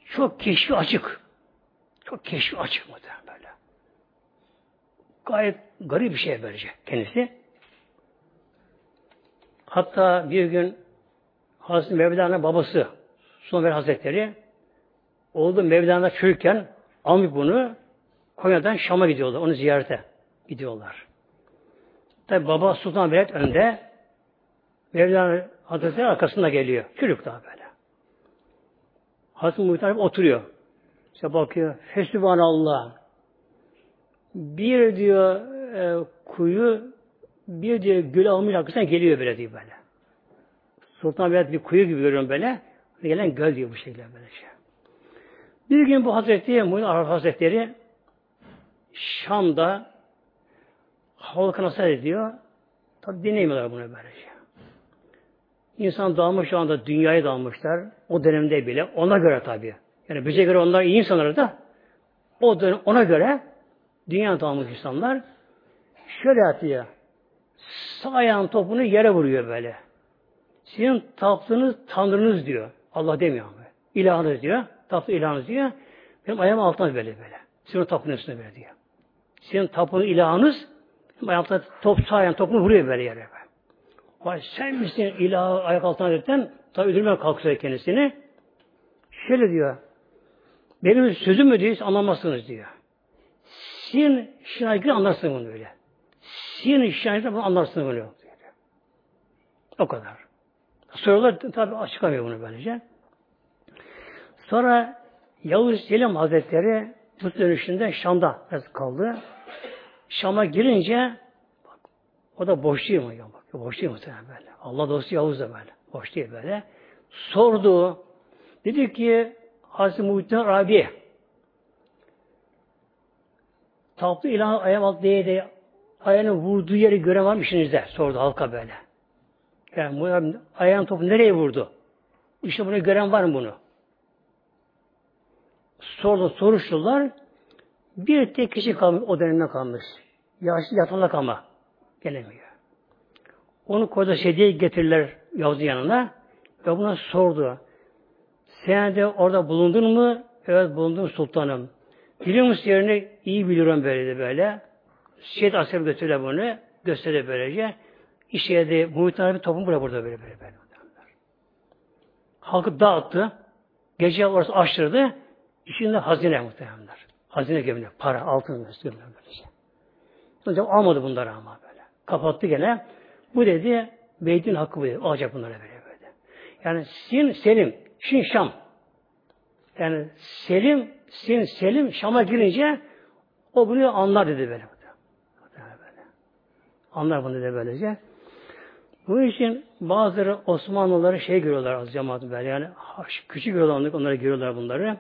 A: Çok keşfi açık. Çok keşfi açık mı böyle. Gayet garip bir şey böylece kendisi. Hatta bir gün Hazreti Mevlana babası Sultan Hazretleri oldu Mevlana çocukken almış bunu Konya'dan Şam'a gidiyorlar. Onu ziyarete gidiyorlar. Tabi baba Sultan Veled önde Mevlana Hazretleri arkasında geliyor. Çocuk daha böyle. Hazreti Muhittin oturuyor. İşte bakıyor. Fesubhanallah. Bir diyor e, kuyu bir diyor gül almış arkasına geliyor böyle diyor böyle. Sultan Veled bir kuyu gibi görüyorum böyle. Gelen göl diyor bu şekilde böyle şey. Bir gün bu Hazreti Muhyiddin Arabi Hazretleri Şam'da halka nasıl ediyor? Tabi dinlemiyorlar bunu böylece. İnsan dalmış şu anda dünyaya dalmışlar. O dönemde bile. Ona göre tabi. Yani bize göre onlar iyi insanlar da o dönem, ona göre dünya dalmış insanlar şöyle atıyor. Sağ ayağın topunu yere vuruyor böyle. Sizin taptığınız tanrınız diyor. Allah demiyor. İlahınız diyor. Taptı ilahınız diyor. Benim ayağım altına böyle böyle. Sizin tapının üstüne böyle diyor. Sizin tapının ilahınız benim ayağımda top sağ ayağın topunu vuruyor böyle yere. Vay sen misin ilahı ayak altına dedikten tabi öldürmeye kalkıyor kendisini. Şöyle diyor. Benim sözüm mü diyor anlamazsınız diyor. Sizin şahitleri anlarsınız bunu böyle. Sizin şahitleri bunu anlarsınız böyle. O kadar. Sorular tabi açıklamıyor bunu böylece. Sonra Yavuz Selim Hazretleri bu dönüşünde Şam'da kaldı. Şam'a girince o da boş değil mi? Bak, boş değil mi böyle? Allah dostu Yavuz da böyle. Boş değil böyle. Sordu. Dedi ki Hazreti Muhittin Rabi Taptı ilan ayağım alt diye de ayağını vurduğu yeri gören var mı işinizde? Sordu halka böyle. Yani ayağın topu nereye vurdu? İşte bunu gören var mı bunu? Sordu, soruştular. Bir tek kişi kalmış, o dönemde kalmış. Yaşlı yatağında kalma. Gelemiyor. Onu koca hediye getirirler Yavuz'un yanına ve buna sordu. Sen de orada bulundun mu? Evet bulundum sultanım. Biliyor musun yerini? iyi biliyorum böyle de böyle. Şehit asker götürüyor bunu. Gösteriyor böylece. İşe de Muhit bir toplum buraya burada böyle böyle böyle. Halkı dağıttı. Gece orası açtırdı. İçinde hazine muhtemelenler. Hazine gömülü. Para, altın gömülü böylece. Hocam almadı bunları ama. Kapattı gene. Bu dedi beytin hakkı bu dedi. Alacak bunları böyle böyle. Yani Sin Selim. Şin Şam. Yani Selim, Sin Selim Şam'a girince o bunu anlar dedi böyle. Anlar bunu dedi böylece. Bu için bazıları Osmanlıları şey görüyorlar az cemaat böyle yani küçük görüyorlar onları görüyorlar bunları.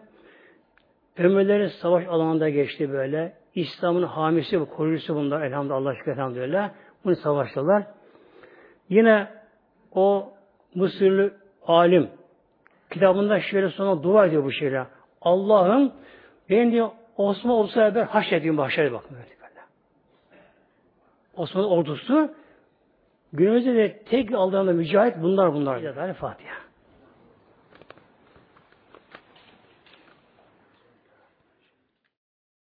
A: Ömürleri savaş alanında geçti böyle. İslam'ın hamisi koruyucusu bunlar elhamdülillah, Allah şükür elhamdülillah. Bunu savaştılar. Yine o Mısırlı alim kitabında şöyle sonra dua ediyor bu şeyler. Allah'ım ben diyor Osman olsa beraber haşredeyim böyle böyle. Osmanlı ordusu günümüzde de tek aldığında mücahit bunlar bunlar. Fatiha.